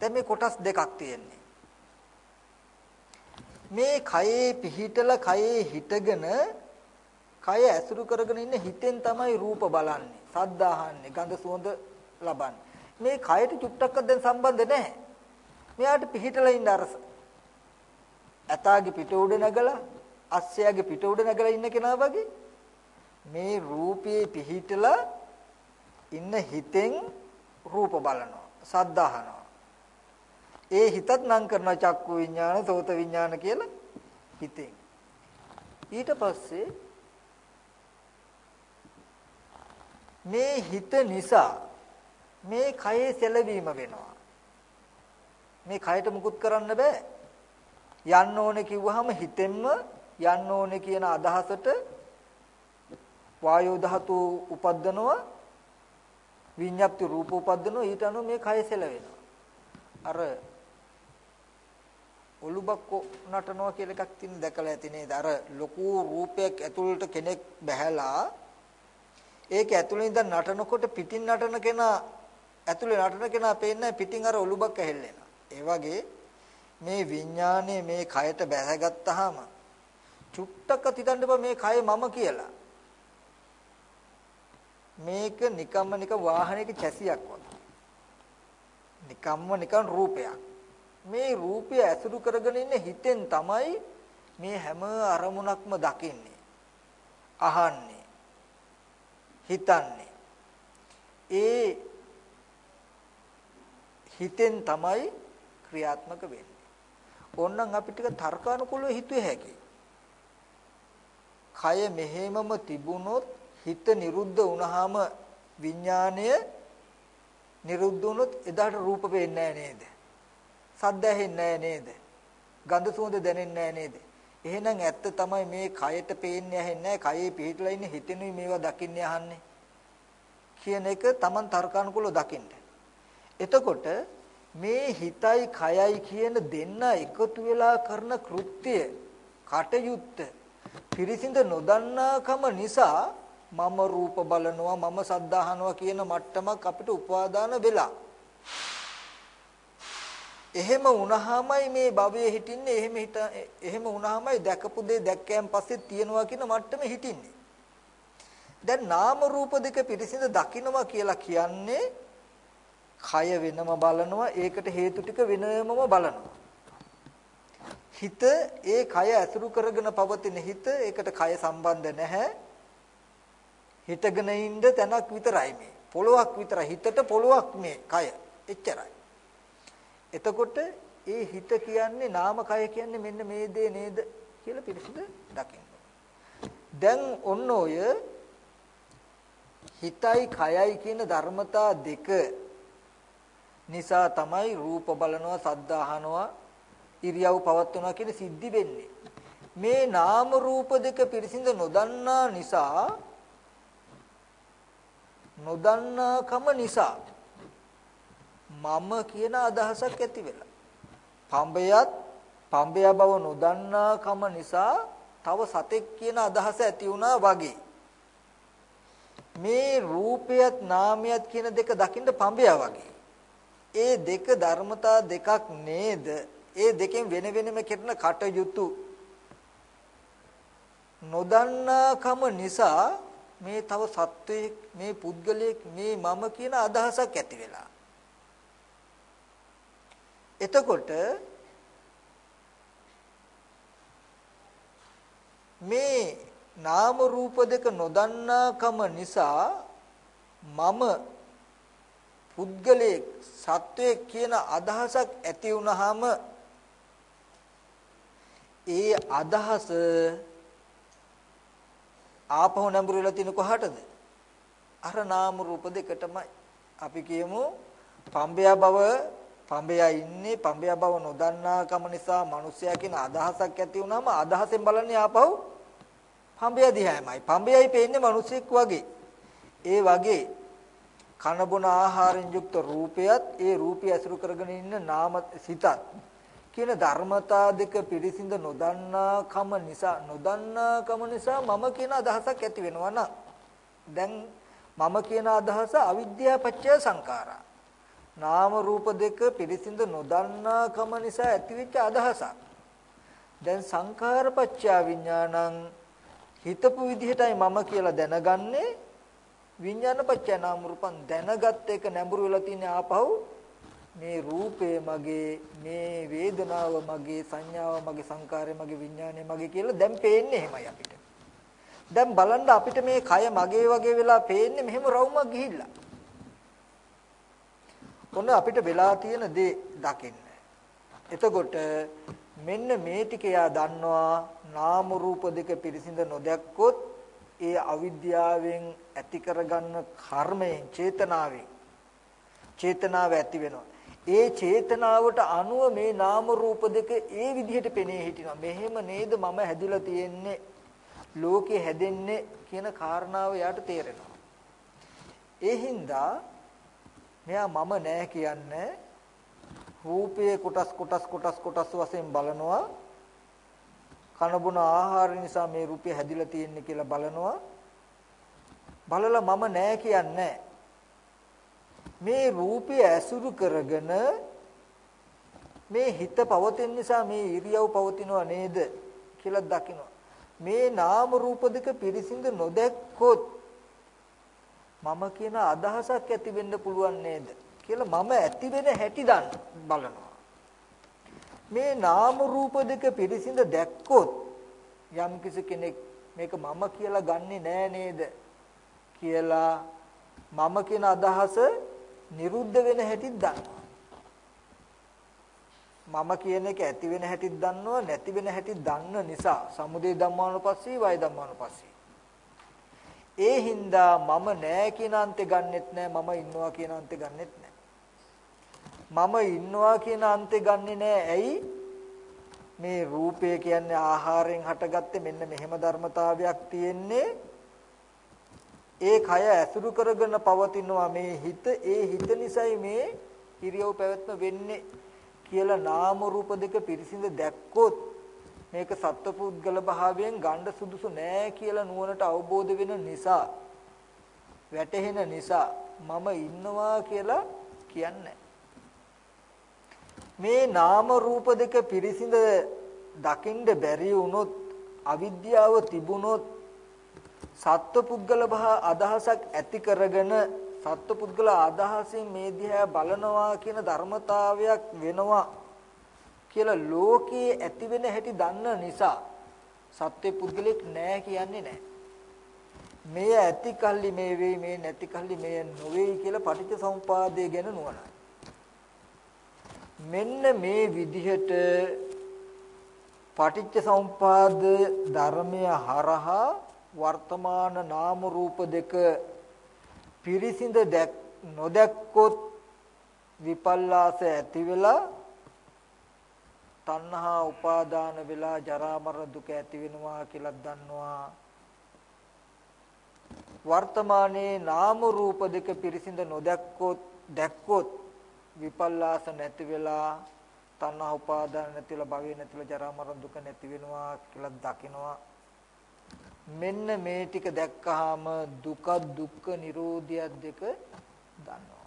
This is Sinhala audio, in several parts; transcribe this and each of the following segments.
දැන් මේ කොටස් දෙකක් තියෙන්නේ. මේ කයේ පිහිටලා කයේ හිටගෙන කය ඇසුරු කරගෙන ඉන්න හිතෙන් තමයි රූප බලන්නේ, සද්ද අහන්නේ, ගඳ සුවඳ ලබන්නේ. මේ කයට චුට්ටක්වත් දැන් සම්බන්ධ නැහැ. මෙයාට පිහිටලා ඉන්න අර ඇතාගේ පිට උඩ නැගලා, අස්සයාගේ පිට උඩ නැගලා ඉන්න කෙනා වගේ මේ රූපයේ පිහිටලා ඉන්න හිතෙන් රූප බලනවා, සද්ද අහනවා. ඒ හිතත් නම් කරන චක්කු විඥාන, සෝත විඥාන කියලා හිතෙන්. ඊට පස්සේ මේ හිත නිසා මේ කයේ සැලවීම වෙනවා. මේ කයට මුකුත් කරන්න බෑ. යන්න ඕනේ කිව්වහම හිතෙන්ම යන්න ඕනේ කියන අදහසට වායෝ ධාතු උපද්දනවා විඤ්ඤාප්ති රූප උපද්දනවා ඊට අනුව මේ කය සැලවෙනවා. අර ඔලුබක්ක නටනවා කියලා එකක් තියෙන දැකලා ඇති නේද? අර ලොකු රූපයක් ඇතුළට කෙනෙක් බැහැලා ඒක ඇතුළේ ඉඳන් නටනකොට පිටින් නටන කෙනා ඇතුළේ නටන කෙනා පේන්නේ පිටින් අර ඔලුබක් ඇහෙල්ලෙනවා. ඒ වගේ මේ විඥානයේ මේ කයට බැහැගත්තාම චුට්ටක හිතන්න බෑ මේ කය මම කියලා. මේක නිකම්ම නික වාහනයක චැසියක් වගේ. නිකම්ම නිකන් රූපයක්. මේ රූපය ඇසුරු කරගෙන ඉන්න හිතෙන් තමයි මේ හැම අරමුණක්ම දකින්නේ. අහන්නේ. හිතන්නේ. ඒ හිතෙන් තමයි ක්‍රියාත්මක වෙන්නේ. ඕනනම් අපි ටික තර්කානුකූලව හිතුවේ හැකි. කය මෙහෙමම තිබුණොත් හිත නිරුද්ධ වුණාම විඥාණය නිරුද්ධ වුණොත් එදාට රූප පේන්නේ නේද? සද්ද ඇහෙන්නේ නේද? ගඳ සුවඳ දැනෙන්නේ නේද? එහෙනම් ඇත්ත තමයි මේ කයට පේන්නේ ඇහෙන්නේ කයේ පිහිටලා ඉන්නේ හිතෙනුයි මේවා දකින්නේ අහන්නේ කියන එක Taman තර්කානුකූලව දකින්න. එතකොට මේ හිතයි කයයි කියන දෙන්න එකතු වෙලා කරන කෘත්‍ය කටයුත්ත පිරිසිඳ නොදන්නාකම නිසා මම රූප බලනවා මම සද්ද අහනවා කියන මට්ටමක් අපිට උපාදාන වෙලා එහෙම වුණාමයි මේ භවයේ හිටින්නේ එහෙම හිට එහෙම වුණාමයි දැකපු දේ දැක්කයන් පස්සේ තියනවා කියන මට්ටමේ හිටින්නේ දැන් නාම රූප දෙක පිරිසිඳ දකින්නවා කියලා කියන්නේ කය වෙනම බලනවා ඒකට හේතු ටික වෙනමම බලනවා හිත ඒ කය ඇසුරු කරගෙන පවතින හිත ඒකට කය සම්බන්ධ නැහැ හිතගෙන ඉන්න තැනක් විතරයි මේ. පොළොවක් විතරයි. හිතට පොළොවක් මේ කය. එච්චරයි. එතකොට ඒ හිත කියන්නේ නාම කය කියන්නේ මෙන්න මේ දේ නේද කියලා පිළිසිඳ දකින්න. දැන් ඔන්න ඔය හිතයි කයයි කියන ධර්මතා දෙක නිසා තමයි රූප බලනවා සද්ද අහනවා ඉරියව් පවත්වනවා කියන සිද්ධි වෙන්නේ. මේ නාම රූප දෙක පිරිසිඳ නොදන්නා නිසා නොදන්නාකම නිසා මම කියන අදහසක් ඇති වෙලා. පඹයත් පඹය බව නොදන්නාකම නිසා තව සතෙක් කියන අදහස ඇති වුණා වගේ. මේ රූපයත් නාමයත් කියන දෙක දකින්න පඹය වගේ. ඒ දෙක ධර්මතා දෙකක් නේද? ඒ දෙකෙන් වෙන වෙනම කරන කටයුතු නොදන්නාකම නිසා මේ තව සත්වයේ මේ පුද්ගලයෙක් මේ මම කියන අදහසක් ඇති වෙලා. එතකොට මේ නාම රූප දෙක නොදන්නාකම නිසා මම පුද්ගලයෙක් සත්වයෙක් කියන අදහසක් ඇති වුනහම ඒ අදහස ආපහු නැඹුරු වෙලා තියෙන කොහටද? අර නාම රූප දෙකටමයි. අපි කියමු පඹයා බව පඹයා ඉන්නේ පඹයා බව නොදන්නාකම නිසා මිනිසයා කියන අදහසක් ඇති වුනහම අදහසෙන් බලන්නේ ආපහු පඹයා දිහාමයි. පඹයයි පේන්නේ මිනිසෙක් වගේ. ඒ වගේ කන බොන ආහාරයෙන් යුක්ත රූපයත් ඒ රූපය ඇසුරු කරගෙන ඉන්න නාම සිතත් කියන ධර්මතා දෙක පිරිසිඳ නොදන්නාකම නිසා නොදන්නාකම නිසා මම කියන අදහසක් ඇති වෙනවා නම් දැන් මම කියන අදහස අවිද්‍යාව පත්‍ය සංඛාරා නාම රූප දෙක පිරිසිඳ නොදන්නාකම නිසා ඇතිවෙච්ච අදහසක්. දැන් සංඛාරපච්චා විඥානං හිතපු විදිහටයි මම කියලා දැනගන්නේ විඥානපච්චා නාම රූපං දැනගත් එක නැඹුරු වෙලා තියෙන ආපහු මේ රූපය මගේ මේ වේදනාව මගේ සංඥාව මගේ සංකාරය මගේ විඥානය මගේ කියලා දැන් පේන්නේ එහෙමයි අපිට. දැන් බලන්න අපිට මේ කය මගේ වගේ වෙලා පේන්නේ මෙහෙම රවුමක් ගිහිල්ලා. ඔන්න අපිට වෙලා තියෙන දේ දකින්න. එතකොට මෙන්න මේ ටික යා දන්නවා නාම රූප දෙක පිරිසිඳ නොදැක්කොත් ඒ අවිද්‍යාවෙන් ඇති කරගන්න කර්මයෙන් චේතනාවෙන් චේතනාව ඇති වෙනවා. ඒ චේතනාවට අනුව මේ නාම රූප දෙක ඒ විදිහට පෙනී හිටිනවා. මෙහෙම නේද මම හැදිලා තියෙන්නේ ලෝකේ හැදෙන්නේ කියන කාරණාව යාට තේරෙනවා. ඒ හින්දා මෙයා මම නෑ කියන්නේ. රූපයේ කොටස් කොටස් කොටස් කොටස් වශයෙන් බලනවා. කනබුන ආහාර නිසා මේ රූපය හැදිලා තියෙන්නේ කියලා බලනවා. බලලා මම නෑ කියන්නේ. මේ රූපය ඇසුරු කරගෙන මේ හිත පවතින නිසා මේ ඉරියව් පවතිනව නේද කියලා දකිනවා. මේ නාම රූප දෙක පිරිසිඳ නොදැක්කොත් මම කියන අදහසක් ඇති වෙන්න පුළුවන් නේද කියලා මම ඇති වෙන හැටි බලනවා. මේ නාම රූප දෙක පිරිසිඳ දැක්කොත් යම් කෙනෙක් මේක මම කියලා ගන්නෙ නෑ නේද කියලා මම කියන අදහස නිරුද්ධ වෙන හැටිත් දන්නවා. මම කියන එක ඇති වෙන හැටිත් දන්නවා නැති වෙන හැටිත් දන්න නිසා සමුදේ ධම්මානුපස්සී වය ධම්මානුපස්සී ඒ හින්දා මම නෑ කියන අන්තේ ගන්නෙත් නෑ මම ඉන්නවා කියන අන්තේ ගන්නෙත් නෑ. මම ඉන්නවා කියන අන්තේ ගන්නෙ නෑ. ඇයි? මේ රූපය කියන්නේ ආහාරයෙන් හටගත්තේ මෙන්න මෙහෙම ධර්මතාවයක් තියෙන්නේ. ඒ කය ඇසුරු කරගෙන පවතිනවා මේ හිත. ඒ හිත නිසයි මේ ඉරියව් පැවැත්ම වෙන්නේ කියලා නාම රූප දෙක පිරිසිඳ දැක්කොත් මේක සත්පුද්ගල භාවයෙන් ගණ්ඩ සුදුසු නෑ කියලා නුවණට අවබෝධ වෙන නිසා වැටහෙන නිසා මම ඉන්නවා කියලා කියන්නේ. මේ නාම රූප දෙක පිරිසිඳ දකින්න බැරි වුණොත් අවිද්‍යාව තිබුණොත් සත්පුද්ගල භා අදහසක් ඇති කරගෙන සත්පුද්ගල අදහසින් මේ දිහා බලනවා කියන ධර්මතාවයක් වෙනවා. කියලා ලෝකයේ ඇති වෙන හැටි දන්න නිසා සත්‍ය පුද්ගලෙක් නෑ කියන්නේ නෑ. මේ ඇති කල්ලි මේ වෙයි මේ නැති කල්ලි මේ නොවේයි කියලා පටිච්ච සමුපාදය ගැන නුවණයි. මෙන්න මේ විදිහට පටිච්ච සමුපාද ධර්මය හරහා වර්තමාන නාම රූප දෙක පිරිසිඳ නොදැක්කොත් විපල්ලාස ඇති වෙලා තණ්හා උපාදාන වෙලා ජරා මරණ දුක ඇති වෙනවා කියලා දන්නවා. වර්තමානයේ නාම රූප දෙක පිරිසිඳ නොදැක්කොත් දැක්කොත් විපල්ලාස නැති වෙලා තණ්හා උපාදාන නැතිලා භවය නැතිලා ජරා මරණ දුක නැති වෙනවා කියලා දකිනවා. මෙන්න මේ ටික දැක්කහම දුක දුක්ඛ නිරෝධිය දෙක දන්නවා.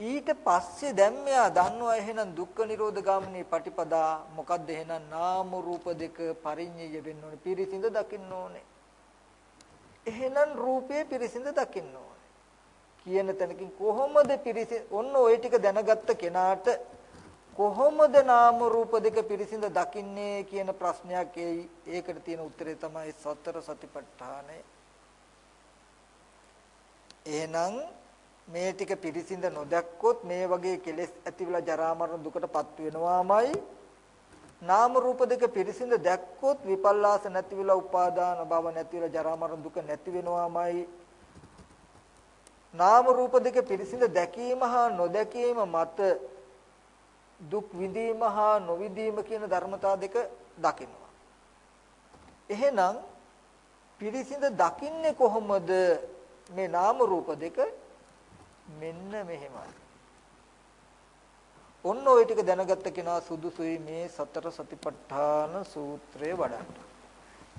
ඊට පස්සේ දැන් මෙයා දන්නවා එහෙනම් දුක්ඛ නිරෝධ ගාමිනී පටිපදා. මොකද්ද එහෙනම් නාම රූප දෙක පරිඤ්ඤය වෙන්න ඕනේ පිරිසිඳ දකින්න ඕනේ. එහෙනම් රූපේ පිරිසිඳ දකින්න ඕනේ. කියන තැනකින් කොහොමද පිරිසිඳ ඔන්න ওই ටික දැනගත්ත කෙනාට කොහොමද නාම රූප දෙක පිරිසිඳ දකින්නේ කියන ප්‍රශ්නයක් එයි ඒකට තියෙන උත්තරේ තමයි සතර සතිපට්ඨානය. එහෙනම් මේ ටික පිරිසිඳ නොදැක්කොත් මේ වගේ කෙලෙස් ඇතිවලා ජරා මරණ දුකටපත් වෙනවාමයි. නාම රූප දෙක පිරිසිඳ දැක්කොත් විපල්ලාස නැතිවලා උපාදාන භව නැතිවලා ජරා මරණ දුක නැති වෙනවාමයි. නාම රූප දෙක පිරිසිඳ දැකීම හා නොදැකීම මත දුක් විඳීම හා නොවිඳීම කියන ධර්මතා දෙක දකිනවා. එහෙනම් පිරිසිඳ දකින්නේ කොහොමද? මේ නාම රූප දෙක මෙන්න මෙහෙමයි. ඔන්න ওই ටික දැනගත්ත කෙනා සුදුසුයි මේ සතර සතිපට්ඨාන සූත්‍රය වඩන්න.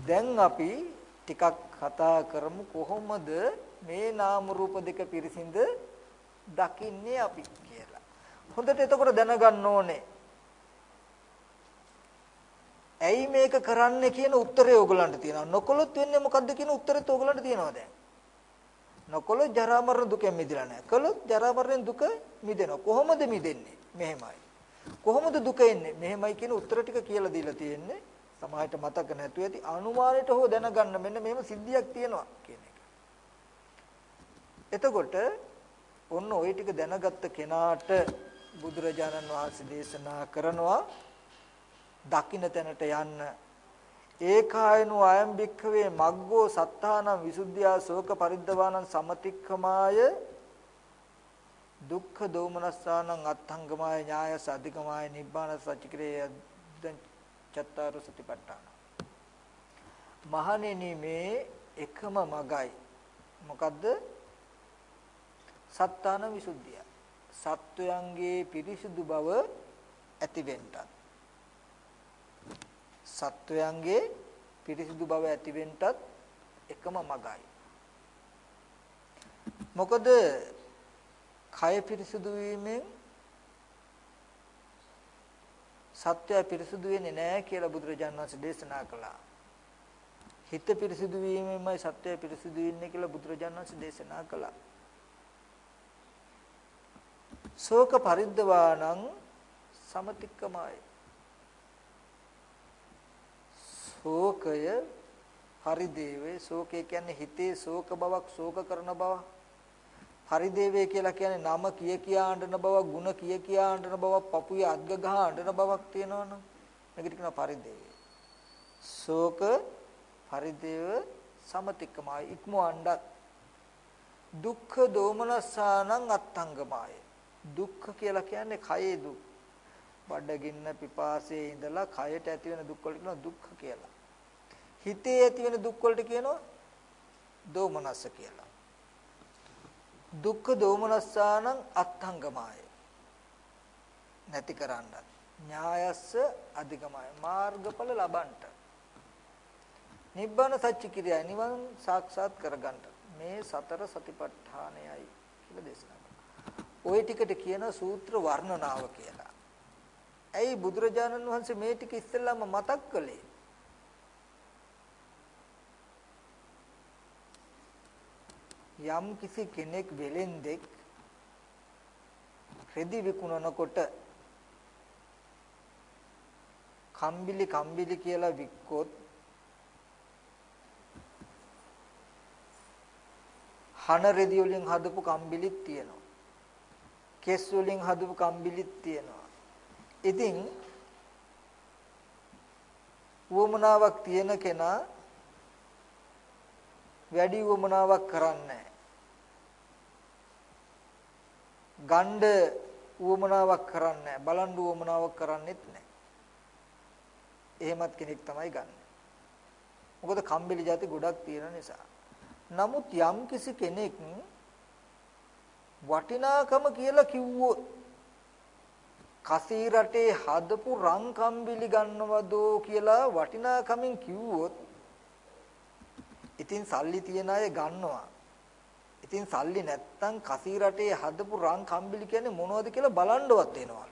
දැන් අපි ටිකක් කතා කරමු කොහොමද මේ නාම රූප දෙක පිරිසිඳ දකින්නේ අපි කියලා. හොඳට එතකොට දැනගන්න ඕනේ. ඇයි මේක කරන්නේ කියන උත්තරය ඕගලන්ට තියෙනවා. නොකොලොත් වෙන්නේ මොකද්ද කියන උත්තරෙත් ඕගලන්ට තියෙනවා දැන්. නොකොලොත් ජරා මරණ දුකෙන් මිදලා නැහැ. කළොත් ජරා මරණෙන් දුක මිදෙනවා. කොහොමද මිදෙන්නේ? මෙහෙමයි. කොහොමද දුක එන්නේ? මෙහෙමයි කියන උත්තර ටික කියලා දීලා තියෙන්නේ. සමාහයට මතක නැතුව ඇති අනුමානයට හෝ දැනගන්න මෙන්න මෙහෙම සිද්ධියක් තියෙනවා කියන එක. එතකොට ඔන්න ওই ටික දැනගත්ත කෙනාට බුදුරජාණන් වහන්සේ දේශනා කරනවා දකින්න තැනට යන්න ඒකායනු අයම් භික්ඛවේ මග්ගෝ සත්තානං විසුද්ධියා ශෝක පරිද්දවානං සමතික්ඛමාය දුක්ඛ දෝමනස්සානං අත්ථංගමාය ඥායස අධිකමාය නිබ්බාන සච්චිකරේ චත්තාරු සතිපට්ඨාන. මහණෙනි මේ එකම මගයි. මොකද්ද? සත්තාන විසුද්ධිය. සත්වයන්ගේ පිරිසිදු බව ඇතිවෙන්නත්. සත්වයන්ගේ පිරිසිදු බව ඇතිවෙන්නත් එකම මගයි මොකද කය පිරිසිදු වීමෙන් සත්‍යය පිරිසිදු වෙන්නේ නැහැ කියලා බුදුරජාණන් වහන්සේ දේශනා කළා. හිත පිරිසිදු වීමෙන්මයි සත්‍යය පිරිසිදු වෙන්නේ කියලා බුදුරජාණන් වහන්සේ දේශනා කළා. ශෝක පරිද්දවාණං සමතික්කමයි. ශෝකය පරිදේවේ ශෝකය කියන්නේ හිතේ ශෝක බවක් ශෝක කරන බවක් පරිදේවය කියලා කියන්නේ නම කිය කියා අඬන බවක්, ಗುಣ කිය කියා අඬන බවක්, පපුවේ අද්ග ගහ අඬන බවක් තියෙනවනම් මේකට කියනවා පරිදේවය. ශෝක පරිදේව සමතික්කමයි ඉක්මවන්නත් දුක්ඛ දෝමනසානං අත්ංගමාය. දුක්ඛ කියලා කියන්නේ කයේ දුක්. බඩගින්න පිපාසයේ ඉඳලා කයට ඇති වෙන දුක් වලට කියනවා දුක්ඛ කියලා. හිතේ ඇති වෙන දුක් වලට කියනවා දෝමනස්ස කියලා. දුක්ඛ දෝමනස්සානං අත්ංගමාය නැති කරන්නත් ඥායස්ස අධිගමය මාර්ගඵල ලබන්ට නිබ්බාන සත්‍ය කිරියා නිවන් සාක්ෂාත් කරගන්න මේ සතර සතිපට්ඨානයයි කියලා දේශනා කරනවා. ওই ටිකට කියන සූත්‍ර වර්ණනාව කියලා. ඇයි බුදුරජාණන් වහන්සේ මේ ටික ඉස්සෙල්ලාම මතක් කළේ? යම් කිසි කෙනෙක් වෙලෙන්දෙක් රෙදි විකුණනකොට කම්බිලි කම්බිලි කියලා වික්කොත් හන රෙදි වලින් හදපු කම්බිලිත් තියෙනවා. කෙස් වලින් හදපු කම්බිලිත් තියෙනවා. ඉතින් වොමනාවක් තියෙන කෙනා වැඩි වොමනාවක් කරන්නේ ගණ්ඩ උවමනාවක් කරන්නේ නැහැ. බලන් උවමනාවක් කරන්නේත් නැහැ. එහෙමත් කෙනෙක් තමයි ගන්න. මොකද කම්බිලි જાති ගොඩක් තියෙන නිසා. නමුත් යම් කිසි කෙනෙක් වටිනාකම කියලා කිව්වොත් කසී රටේ හදපු රන් කම්බිලි ගන්නවදෝ කියලා වටිනාකමින් කිව්වොත් ඉතින් සල්ලි තියන අය ගන්නවා ඉතින් සල්ලි නැත්තම් කසී රටේ හදපු රන් කම්බිලි කියන්නේ මොනවද කියලා බලන්නවත් වෙනවා.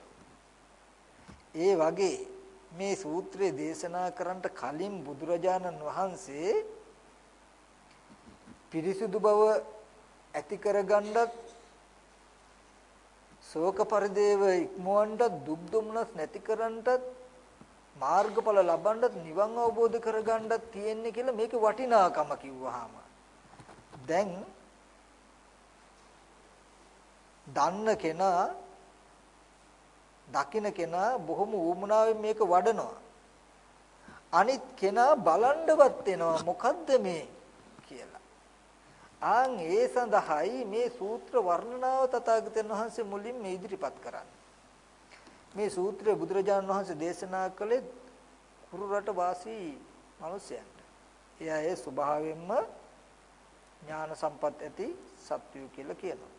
ඒ වගේ මේ සූත්‍රය දේශනා කරන්නට කලින් බුදුරජාණන් වහන්සේ පිරිසුදු බව ඇති කරගන්නත් ශෝක පරිදේව ඉක්මවන්නත් දුක් දුම්නස් නැති කරන්නත් මාර්ගඵල ලබන්නත් නිවන් අවබෝධ කරගන්නත් තියෙන්නේ කියලා මේකේ වටිනාකම කිව්වහම දැන් දන්න කෙනා දකින්න කෙනා බොහොම ඌමනාවෙන් මේක වඩනවා. අනිත් කෙනා බලන්නවත් වෙනවා මොකද්ද මේ කියලා. ආන් ඒ සඳහායි මේ සූත්‍ර වර්ණනාව තථාගතයන් වහන්සේ මුලින්ම ඉදිරිපත් කරන්නේ. මේ සූත්‍රය බුදුරජාණන් වහන්සේ දේශනා කළේ කුරු රට වාසී මිනිසයන්ට. එයා ඒ ස්වභාවයෙන්ම ඥාන සම්පත් ඇති සත්වයෝ කියලා කියනවා.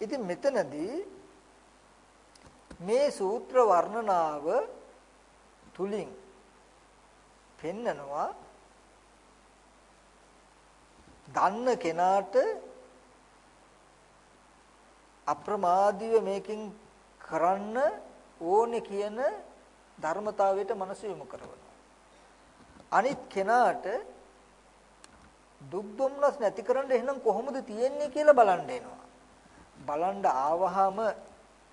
ඉතින් මෙතනදී මේ සූත්‍ර වර්ණනාව තුලින් පෙන්නනවා දන්න කෙනාට අප්‍රමාදීව මේකෙන් කරන්න ඕනේ කියන ධර්මතාවයට මනස යොමු කරනවා. අනිත් කෙනාට දුක් දුම්නස් නැති කරන්න එහෙනම් කොහොමද තියෙන්නේ කියලා බලන්න එනවා. බලන්න ආවහම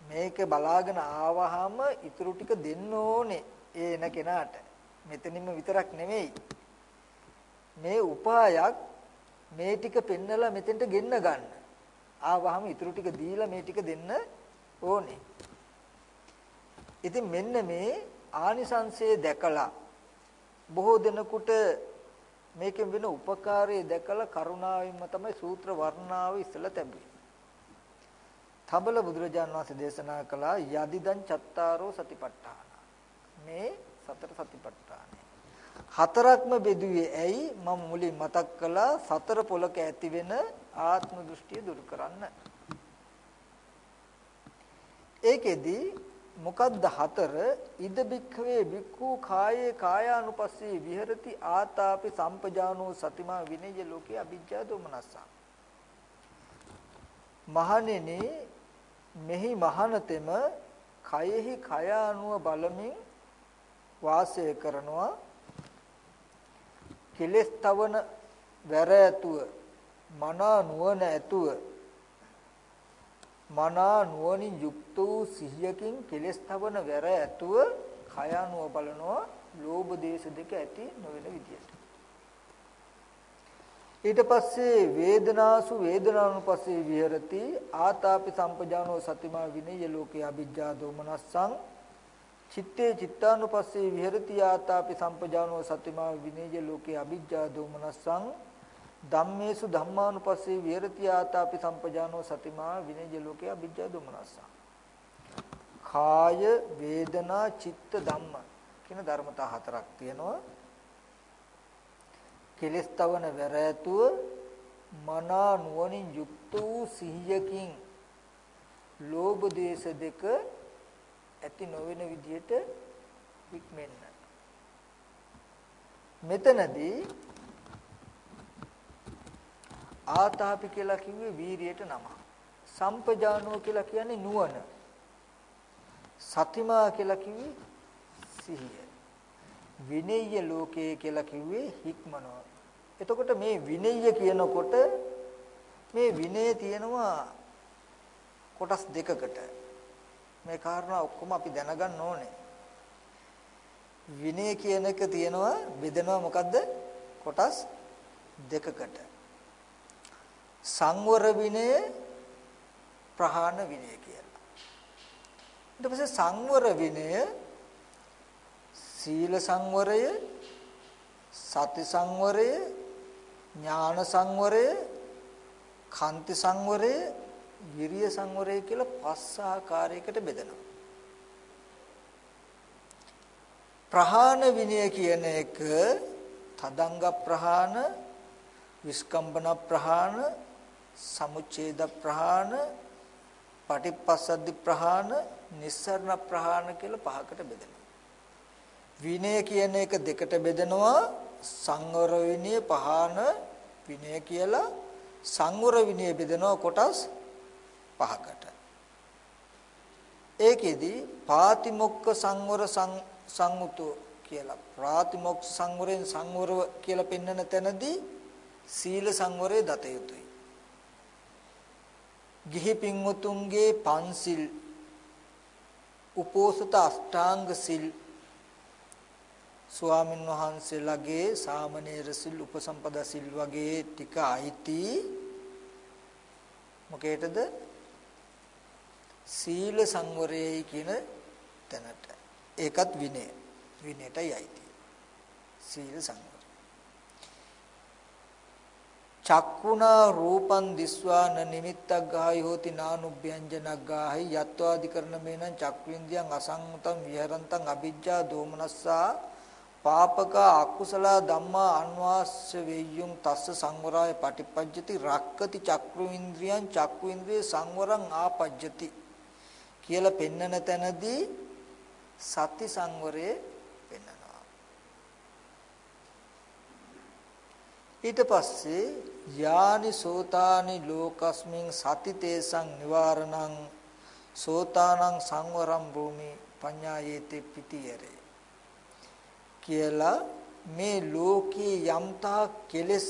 මේක බලාගෙන ආවහම ඊටු ටික දෙන්න ඕනේ ඒ එන කෙනාට. මෙතනින්ම විතරක් නෙමෙයි. මේ උපායක් මේ ටික පෙන්නලා මෙතෙන්ට ගෙන්න ගන්න. ආවහම ඊටු ටික දීලා මේ ටික දෙන්න ඕනේ. ඉතින් මෙන්න මේ ආනිසංසයේ දැකලා බොහෝ දෙනෙකුට මේකෙන් වෙන උපකාරය දැකලා කරුණාවෙන්ම තමයි සූත්‍ර වර්ණාව ඉස්සලා තැබුවේ. තබල බුදුරජාණන් වහන්සේ දේශනා කළා යදිදං චත්තාරෝ සතිපට්ඨාන. මේ සතර සතිපට්ඨානයි. හතරක්ම බෙදුවේ ඇයි මම මුලින් මතක් කළා සතර පොලක ඇති වෙන ආත්ම දෘෂ්ටිය දුරු කරන්න. ඒකෙදි මොකද්ද හතර ඉද බික්ඛවේ බික්ඛු කායේ කායානුපස්සී විහෙරති ආතාපි සම්පජානෝ සතිමා විනේය ලෝකේ අවිජ්ජා දෝමනස්සා මහණෙනි මෙහි මහානතෙම කයෙහි කය අනුව බලමින් වාසය කරනවා. කෙලස් තවන වැර ඇතුව මනා නුවණ ඇතුව මනා නුවණින් යුක්ත වූ සිහියකින් කෙලස් තවන වැර ඇතුව කය අනුව බලනවා. ලෝභ දේශ දෙක ඇති නොවන විදියට. ඊට පස්සේ වේදනාසු වේදනානුපස්සේ විහෙරති. ආතාපි සම්පජානෝ සතිමා විනේය ලෝකේ අභිජ්ජා දෝමනස්සං චිත්තේ චිත්තානුපස්සේ විහෙරති ආතාපි සම්පජානෝ සතිමා විනේය ලෝකේ අභිජ්ජා දෝමනස්සං ධම්මේසු ධම්මානුපස්සේ විහෙරති ආතාපි සම්පජානෝ සතිමා විනේය ලෝකේ අභිජ්ජා දෝමනස්සං කාය වේදනා චිත්ත ධම්ම කියන ධර්මතා හතරක් තියෙනවා. කෙලස් තවන වැර ඇතුව මනා නුවණින් යුක්ත වූ සිහියකින් ලෝභ දේශ දෙක ඇති නොවන විදිහට වික්මෙන්න. මෙතනදී ආතාපි කියලා කිව්වේ වීරියට නම. සම්පජානෝ කියලා කියන්නේ නුවණ. සතිමා කියලා කිව්වේ සිහිය. විනය්‍ය ලෝකයේ කියලා කිව්වේ හික්මනවා. එතකොට මේ විනය්‍ය කියනකොට මේ විනය තියෙනවා කොටස් දෙකකට. මේ කාරණා ඔක්කොම අපි දැනගන්න ඕනේ. විනය කියන එක තියෙනවා බෙදෙනවා මොකද්ද? කොටස් දෙකකට. සංවර විනය ප්‍රහාණ විනය කියලා. ඊට පස්සේ සංවර විනය සීල සංවරය සති සංවරය ඥාන සංවරය කාන්ති සංවරය විරිය සංවරය කියලා පස් ආකාරයකට බෙදෙනවා. ප්‍රහාණ විනය කියන එක තදංග ප්‍රහාණ, විස්කම්බන ප්‍රහාණ, සමුච්ඡේද ප්‍රහාණ, පටිපස්සද්ධි ප්‍රහාණ, නිස්සරණ ප්‍රහාණ කියලා පහකට බෙදෙනවා. විනය කියන එක දෙකට බෙදෙනවා සංවර විනය, පහාන විනය කියලා සංවර විනය බෙදෙනවා කොටස් පහකට. ඒකෙදි පාතිමොක්ක සංවර සංඋතු කියලා ප්‍රාතිමොක්ඛ සංවරයෙන් සංවරව කියලා පෙන්වන තැනදී සීල සංවරය දත යුතුයි. ගිහි පින්වතුන්ගේ පන්සිල් උපෝසත අෂ්ටාංග සිල් ස්වාමින් වහන්සේලාගේ සාමණේර සිල් උපසම්පදා සිල් වගේ ටික අයිති. මොකේටද? සීල සංවරයයි කියන තැනට. ඒකත් විනය. විනයටයි අයිති. සීල සංවරය. චක්කුණා රූපං දිස්වාන නිමිත්තක් ගාහි හෝති නානුභ්‍යංජනක් ගාහි යත්වාදිකරණ මේනං චක්වින්දියං අසංගතං විහරන්තං අ비ජ්ජා දෝමනස්සා පාපක අකුසල ධම්මා අන්වාස්ස වෙය්‍යුම් තස්ස සංවරාය පටිපජ්ජති රක්කති චක්රු ඉන්ද්‍රියං චක්කු ඉන්ද්‍රිය සංවරං ආපජ්ජති කියලා පෙන්නන තැනදී සති සංවරයේ පෙන්නනවා. ඊට පස්සේ යානි සෝතානි ලෝකස්මින් සතිතේසං නිවාරණං සෝතානං සංවරම් භූමි පඤ්ඤායේති පිටියරේ කියලා මේ ලෝකේ යම්තා කෙලස්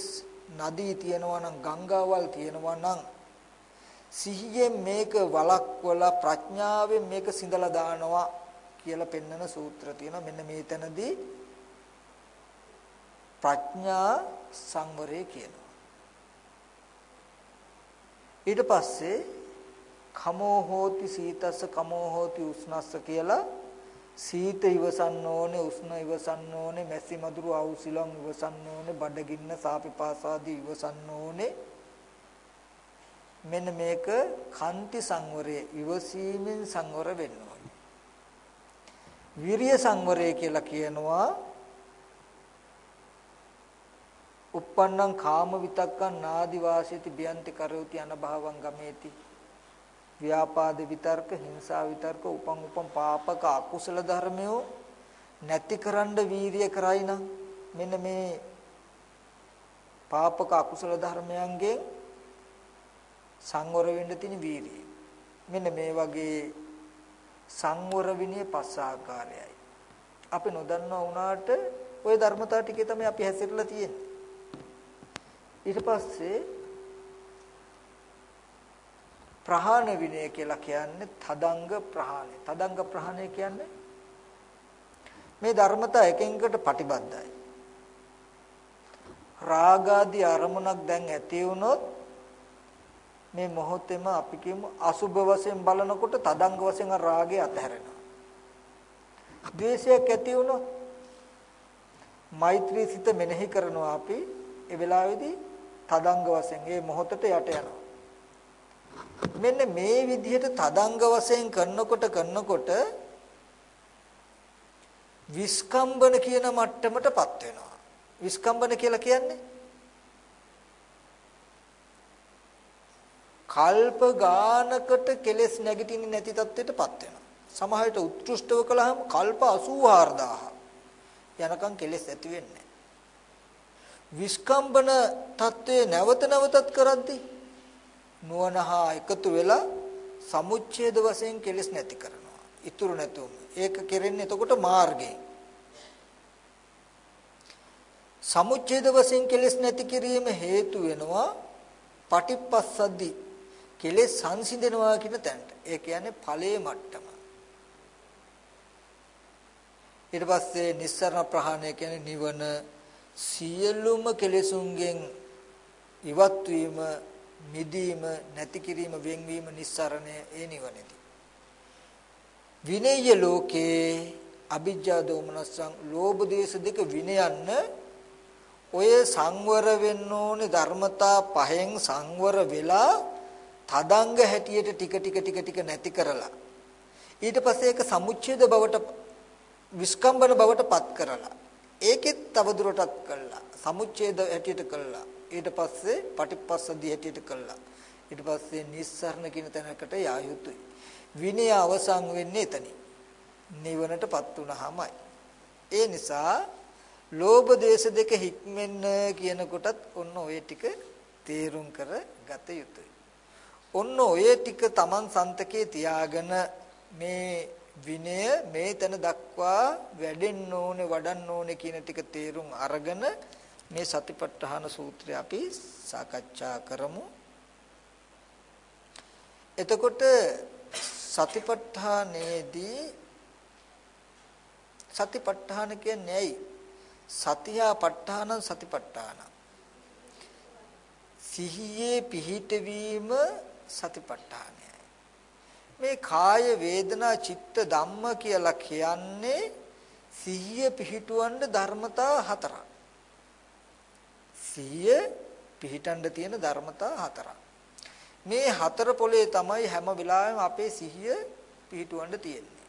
නදී තියෙනවා නම් ගංගාවල් තියෙනවා නම් සිහියෙන් මේක වලක්වලා ප්‍රඥාවෙන් මේක සිඳලා දානවා කියලා පෙන්වන සූත්‍ර තියෙනවා. මෙන්න මේ තැනදී ප්‍රඥා සංවරය කියනවා. ඊට පස්සේ කමෝ හෝති සීතස්ස කමෝ හෝති උස්නස්ස කියලා සීත ඉවසන්න ඕනේ උෂ්ණ ඉවසන්න ඕනේ මැසි මදුරු අවුසිලම් ඉවසන්න ඕනේ බඩගින්න සාපිපාසාදී ඉවසන්න ඕනේ. මෙන්න මේක කන්ති සංවරය ඉවසීමෙන් සංවර වෙන්න ඕනේ. විරිය සංවරය කියලා කියනවා. uppannam කාම විතක්කං නාදි වාසයති බියන්ති කරෝති අනභවං ගමේති ව්‍යාපාද විතර්ක හිංසා විතර්ක උපං උපං පාපක අකුසල ධර්මයෝ නැතිකරන්න වීරිය කරයි නම් මෙන්න මේ පාපක අකුසල ධර්මයන්ගෙන් සංවර වෙන්න තියෙන වීරිය. මෙන්න මේ වගේ සංවර විනය පස් ආකාරයයි. අපි නොදන්නා වුණාට ওই ධර්මතාව ටිකේ තමයි අපි හැසිරලා තියෙන්නේ. ඊට පස්සේ ප්‍රහාණ විනය කියලා කියන්නේ තදංග ප්‍රහාණය. තදංග ප්‍රහාණය කියන්නේ මේ ධර්මතා එකෙන්කට ප්‍රතිබද්ධයි. රාගාදී අරමුණක් දැන් ඇති වුණොත් මේ මොහොතේම අපි කියමු අසුභ වශයෙන් බලනකොට තදංග වශයෙන් රාගය අතහැරෙනවා. ද්වේෂයක් ඇති වුණොත් මෛත්‍රී සිත මෙනෙහි කරනවා අපි ඒ වෙලාවේදී තදංග වශයෙන් ඒ මොහොතට යට යනවා. මෙන්න මේ විදිහට තදංග වශයෙන් කරනකොට කරනකොට විස්කම්බන කියන මට්ටමටපත් වෙනවා. විස්කම්බන කියලා කියන්නේ කල්ප ගානකට කෙලස් නැගිටින්නේ නැති තත්ත්වයටපත් වෙනවා. සමහරට උත්කෘෂ්ටව කළාම කල්ප 84000 යනකම් කෙලස් ඇති වෙන්නේ විස්කම්බන தત્ත්වයේ නැවත නැවතත් කරද්දී නුවණහා එකතු වෙලා සමුච්ඡේද වශයෙන් කෙලස් නැති කරනවා. ඉතුරු නැතුවම. ඒක කෙරෙන්නේ එතකොට මාර්ගයෙන්. සමුච්ඡේද වශයෙන් කෙලස් නැති කිරීම හේතු වෙනවා පටිපස්සද්දි කෙලස් සංසිඳනවා කියන තැනට. ඒ කියන්නේ ඵලයේ මට්ටම. ඊට පස්සේ නිස්සරණ ප්‍රහාණය කියන්නේ නිවන සියලුම කෙලෙසුන්ගෙන් ඉවත් වීම මිදීම නැති කිරීම වෙන්වීම නිස්සරණය ඒ නිවනේදී විනය්‍ය ලෝකේ අ비ජ්ජා දෝමනස්සං ලෝභ දේශ දෙක විනයන්න ඔය සංවර වෙන්න ඕනේ ධර්මතා පහෙන් සංවර වෙලා තදංග හැටියට ටික ටික ටික ටික නැති කරලා ඊට පස්සේ ඒක සමුච්ඡේද බවට විස්කම්බන බවට පත් කරලා ඒකෙත් තවදුරටත් කළා. සමුච්ඡේද හැටියට කළා. ඊට පස්සේ පටිපස්සද්ධි හැටියට කළා. ඊට පස්සේ නිස්සරණ කියන තැනකට යා යුතුයි. විනය අවසන් වෙන්නේ එතනින්. නිවනටපත් වුණාමයි. ඒ නිසා ලෝභ දේශ දෙක හික්මෙන්න කියන කොටත් ඔන්න ඔය ටික තේරුම් කර ගත යුතුයි. ඔන්න ඔය ටික Taman සන්තකේ තියාගෙන මේ විනය මේ තැන දක්වා වැඩෙන්න ඕනේ වඩන්න ඕනේ කියන ටික තේරුම් අරගෙන මේ සතිපට්ඨාන සූත්‍රය අපි සාකච්ඡා කරමු. එතකොට සතිපට්ඨානයේදී සතිපට්ඨාන කියන්නේ ඇයි? සතියා ප ဋ ාණ සතිපට්ඨාන. සිහියේ පිහිටවීම සතිපට්ඨාන. මේ කාය වේදනා චිත්ත ධම්ම කියලා කියන්නේ සිහිය පිහිටවන්න ධර්මතා හතරක්. සිහිය පිහිටන්න තියෙන ධර්මතා හතරක්. මේ හතර පොලේ තමයි හැම වෙලාවෙම අපේ සිහිය පිහිටවන්න තියෙන්නේ.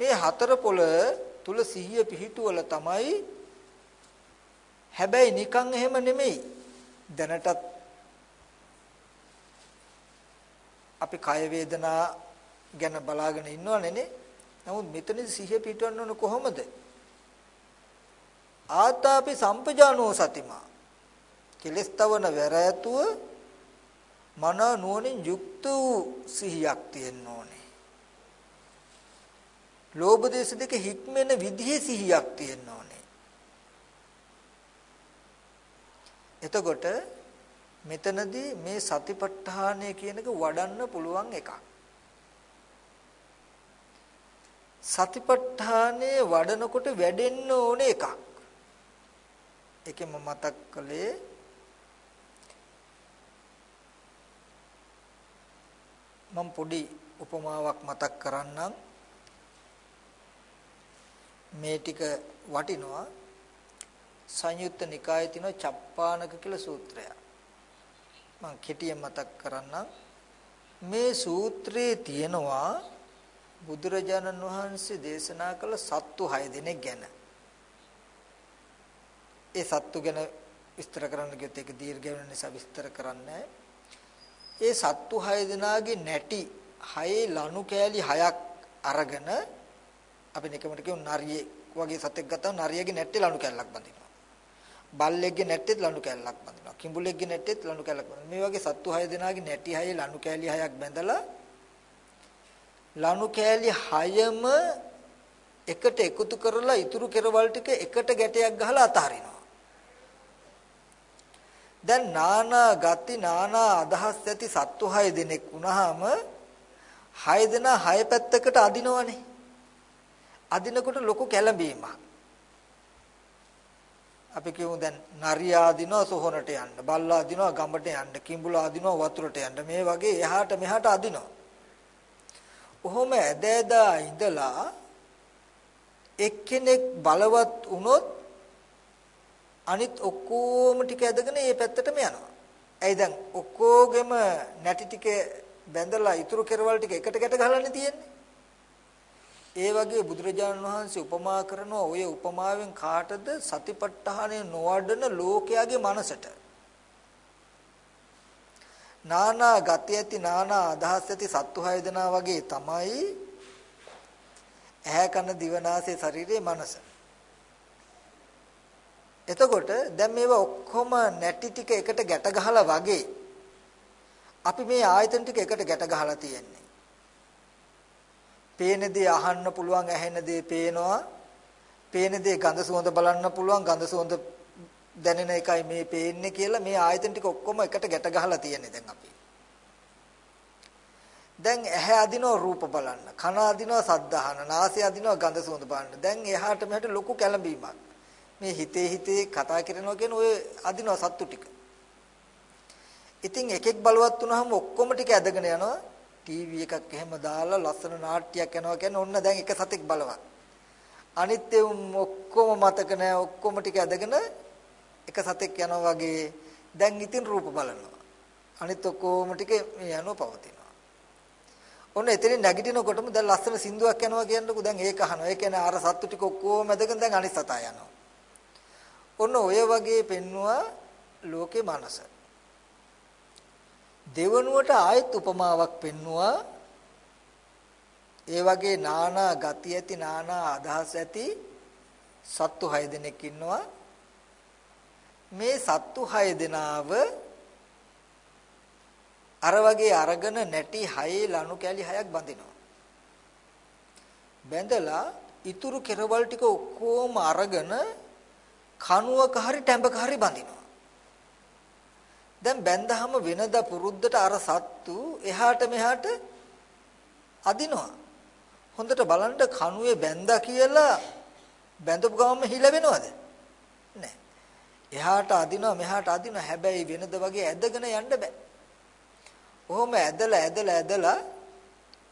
මේ හතර පොළ තුල සිහිය පිහිටුවල තමයි හැබැයි නිකන් එහෙම නෙමෙයි දැනටත් අපි කය වේදනා ගැන බලාගෙන ඉන්නවනේ නේ. නමුත් මෙතනදි සිහිය පිටවන්න ඕන කොහොමද? ආතාපි සම්පජානෝ සතිමා. කෙලස් තවන වැර ඇතුව මන නුවණින් යුක්ත වූ සිහියක් තියෙන්න ඕනේ. ලෝභ දේශ දෙක හික්මෙන විදිහේ සිහියක් තියෙන්න ඕනේ. එතකොට මෙතනදී මේ සතිපට්ඨානය කියන එක වඩන්න පුළුවන් එකක්. සතිපට්ඨානයේ වඩනකොට වැඩෙන්න ඕනේ එකක්. ඒකෙම මතක් කළේ මම පොඩි උපමාවක් මතක් කරන්නම්. මේ ටික වටිනවා. සංයුත්ත නිකායේ තියෙන චප්පානක කියලා සූත්‍රය මම කෙටියෙන් මතක් කරන්නම්. මේ සූත්‍රයේ තියෙනවා බුදුරජාණන් වහන්සේ දේශනා කළ සත්තු 6 දෙනෙක් ගැන. ඒ සත්තු ගැන විස්තර කරන්න ගියොත් ඒක දීර්ඝ වෙන නිසා විස්තර කරන්නේ ඒ සත්තු 6 දෙනාගේ නැටි 6 ලනු කෑලි 6ක් අරගෙන අපි නිකමට කියමු නරියෙක් වගේ සතෙක් ගත්තාම නරියගේ නැට්ටේ ලනු කෑල්ලක් බඳිනවා. බල්ලෙක්ගේ නැට්ටෙත් ලනු කෑල්ලක් බඳිනවා. කිඹුලෙක්ගේ නැට්ටෙත් ලනු කෑල්ලක් බඳිනවා. මේ වගේ සත්තු 6 දෙනාගේ නැටි 6 ලනු කෑලි 6ක් බැඳලා ලනු කෑලි 6ම එකට එකතු කරලා ඉතුරු කෙරවල් ටික එකට ගැටයක් ගහලා අතහරිනවා. දැන් නානා ගති නානා අදහස් ඇති සත්තු 6 දෙනෙක් වුණාම 6 දෙනා 6 පැත්තකට අදිනවනේ. අදිනකොට ලොකු කැළඹීමක්. අපි කියමු දැන් නරියා අදිනවා සොහොනට යන්න, බල්ලා අදිනවා ගඹට යන්න, කිඹුලා අදිනවා වතුරට යන්න. මේ වගේ එහාට මෙහාට අදිනවා. කොහොම ඇද ඇදා ඉඳලා එක්කෙනෙක් බලවත් වුණොත් අනිත් ඔක්කොම ටික ඇදගෙන ඒ පැත්තටම යනවා. ඇයි දැන් ඔක්කොගෙම නැටි ටික බැඳලා ඉතුරු කෙරවල් ටික එකට ගැට ගහලානේ තියෙන්නේ. ඒ වගේ බුදුරජාණන් වහන්සේ උපමා කරනවා ඔය උපමාවෙන් කාටද සතිපට්ඨානය නොවඩන ලෝකයාගේ මනසට නානා ගති ඇති නානා අදහස් ඇති සත්තු හය දෙනා වගේ තමයි ඇහැ කන දිවනාසය ශරීරයේ මනස. එතකොට දැන් මේවා ඔක්කොම නැටි ටික එකට ගැට ගහලා වගේ අපි මේ ආයතන ටික එකට ගැට ගහලා තියෙන්නේ. පේන දේ අහන්න පුළුවන් ඇහෙන දේ පේනවා. පේන දේ ගඳ සුවඳ බලන්න පුළුවන් ගඳ සුවඳ දැනෙන එකයි මේ පේන්නේ කියලා මේ ආයතන ටික ඔක්කොම එකට ගැට ගහලා තියෙන්නේ දැන් අපි. දැන් ඇහැ අදිනවා රූප බලන්න, කන අදිනවා සද්ද අහන, නාසය අදිනවා ගඳ සුවඳ බලන්න. දැන් එහාට මෙහාට ලොකු කැළඹීමක්. මේ හිතේ හිතේ කතා කරනවා කියන ඔය අදිනවා සත්තු ටික. ඉතින් එකෙක් බලවත් වුණාම ඔක්කොම ටික ඇදගෙන යනවා. ටීවී එකක් එහෙම දාලා ලස්සන නාට්‍යයක් යනවා කියන්නේ ඔන්න දැන් එක සතෙක් බලවත්. අනිත් ඔක්කොම මතක නැහැ ඔක්කොම ටික ඇදගෙන එක සතෙක් යනවා වගේ දැන් ඉතින් රූප බලනවා. අනිත් ඔක්කොම ටික මේ යනවා පවතිනවා. ඔන්න එතනින් නැගිටිනකොටම දැන් ලස්සන සින්දුවක් යනවා කියන්නකෝ දැන් ඒක අහනවා. ඒ කියන්නේ අර සත්තු ටික ඔක්කොම මැදගෙන දැන් අනිත් සතා යනවා. ඔන්න ඔය වගේ පෙන්නවා ලෝකේ මනස. දෙවනුවට ආයත් උපමාවක් පෙන්නවා ඒ වගේ නානා ගති ඇති නානා අදහස් ඇති සත්තු 6 දෙනෙක් ඉන්නවා මේ සත්තු 6 දෙනාව අර වගේ අරගෙන නැටි 6 ලනු කැලි 6ක් බඳිනවා. බැඳලා ඉතුරු කෙරවල් ටික ඔක්කොම අරගෙන කණුවක හරි ටැඹක හරි බඳිනවා. දැන් බැඳහම වෙනදා පුරුද්දට අර සත්තු එහාට මෙහාට අදිනවා. හොඳට බලන්න කණුවේ බැඳා කියලා බැඳපු ගමම හිල වෙනවද? නැහැ. එහාට අදිනවා මෙහාට අදිනවා හැබැයි වෙනද වගේ ඇදගෙන යන්න බෑ. කොහොම ඇදලා ඇදලා ඇදලා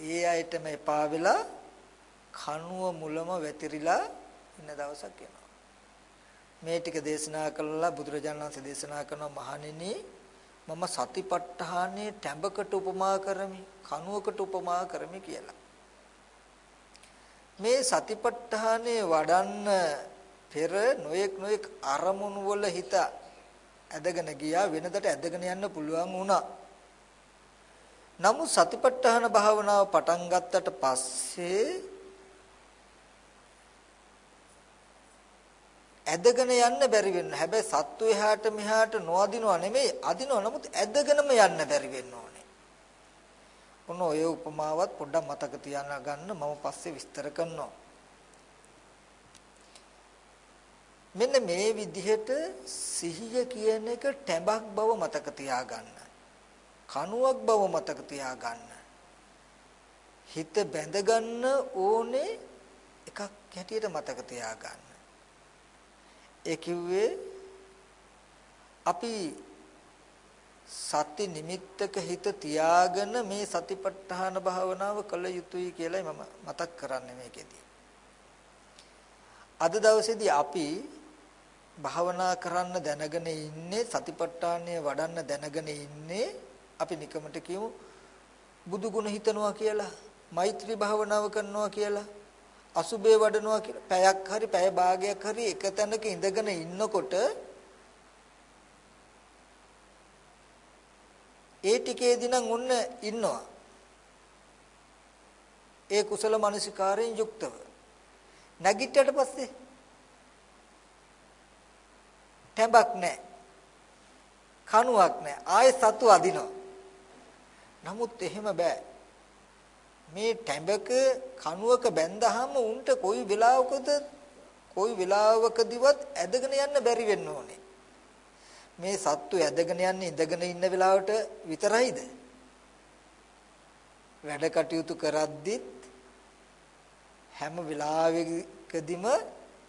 ඒ අයටම එපා වෙලා කණුව මුලම වැතිරිලා ඉන්න දවසක් එනවා. මේ ටික දේශනා කළා බුදුරජාණන් වහන්සේ දේශනා කරන මහණෙනි මම සතිපට්ඨානයේ ටැඹකට උපමා කරමි කණුවකට උපමා කරමි කියලා. මේ සතිපට්ඨානයේ වඩන්න පෙර නොයෙක් නොයෙක් අරමුණු වල හිත ඇදගෙන ගියා වෙනදට ඇදගෙන යන්න පුළුවන් වුණා. නමුත් සතිපට්ඨාන භාවනාව පටන් ගත්තට පස්සේ ඇදගෙන යන්න බැරි වෙන්න. හැබැයි සත්තු එහාට මෙහාට නොඅදිනව නෙමෙයි අදිනව නමුත් ඇදගෙනම යන්න බැරි වෙන්න ඕනේ. ඔන්න ඔය උපමාවත් පොඩ්ඩක් මතක තියාගන්න මම පස්සේ විස්තර කරනවා. මෙන්න මේ විදිහට සිහිය කියන එක ටැඹක් බව මතක තියාගන්න. කණුවක් බව මතක තියාගන්න. හිත බැඳගන්න ඕනේ එකක් හැටියට මතක තියාගන්න. ඒ කිව්වේ අපි සති නිමිත්තක හිත තියාගෙන මේ සතිපට්ඨාන භාවනාව කළ යුතුයි කියලායි මම මතක් කරන්නේ මේකෙදී. අද දවසේදී අපි භාවනා කරන්න දැනගෙන ඉන්නේ සතිපට්ඨානය වඩන්න දැනගෙන ඉන්නේ අපි නිකමට කියමු බුදු ගුණ හිතනවා කියලා මෛත්‍රී භාවනාව කරනවා කියලා අසුබේ වඩනවා කියලා. පැයක් හරි පැය භාගයක් හරි එක තැනක ඉඳගෙන ඉන්නකොට ඒ ටිකේදී නම් ඔන්න ඉන්නවා. ඒ කුසල මනසිකාරයෙන් යුක්තව. නැගිට්ටට පස්සේ තැඹක් නැහැ. කණුවක් නැහැ. ආයේ සතු අදිනවා. නමුත් එහෙම බෑ. මේ ටැඹක කණුවක බැඳහම උන්ට කොයි වෙලාවකද කොයි වෙලාවකදීවත් ඇදගෙන යන්න බැරි වෙන්න ඕනේ. මේ සත්තු ඇදගෙන යන්නේ ඉඳගෙන ඉන්න වෙලාවට විතරයිද? වැඩ කටයුතු කරද්දිත් හැම වෙලාවෙකදීම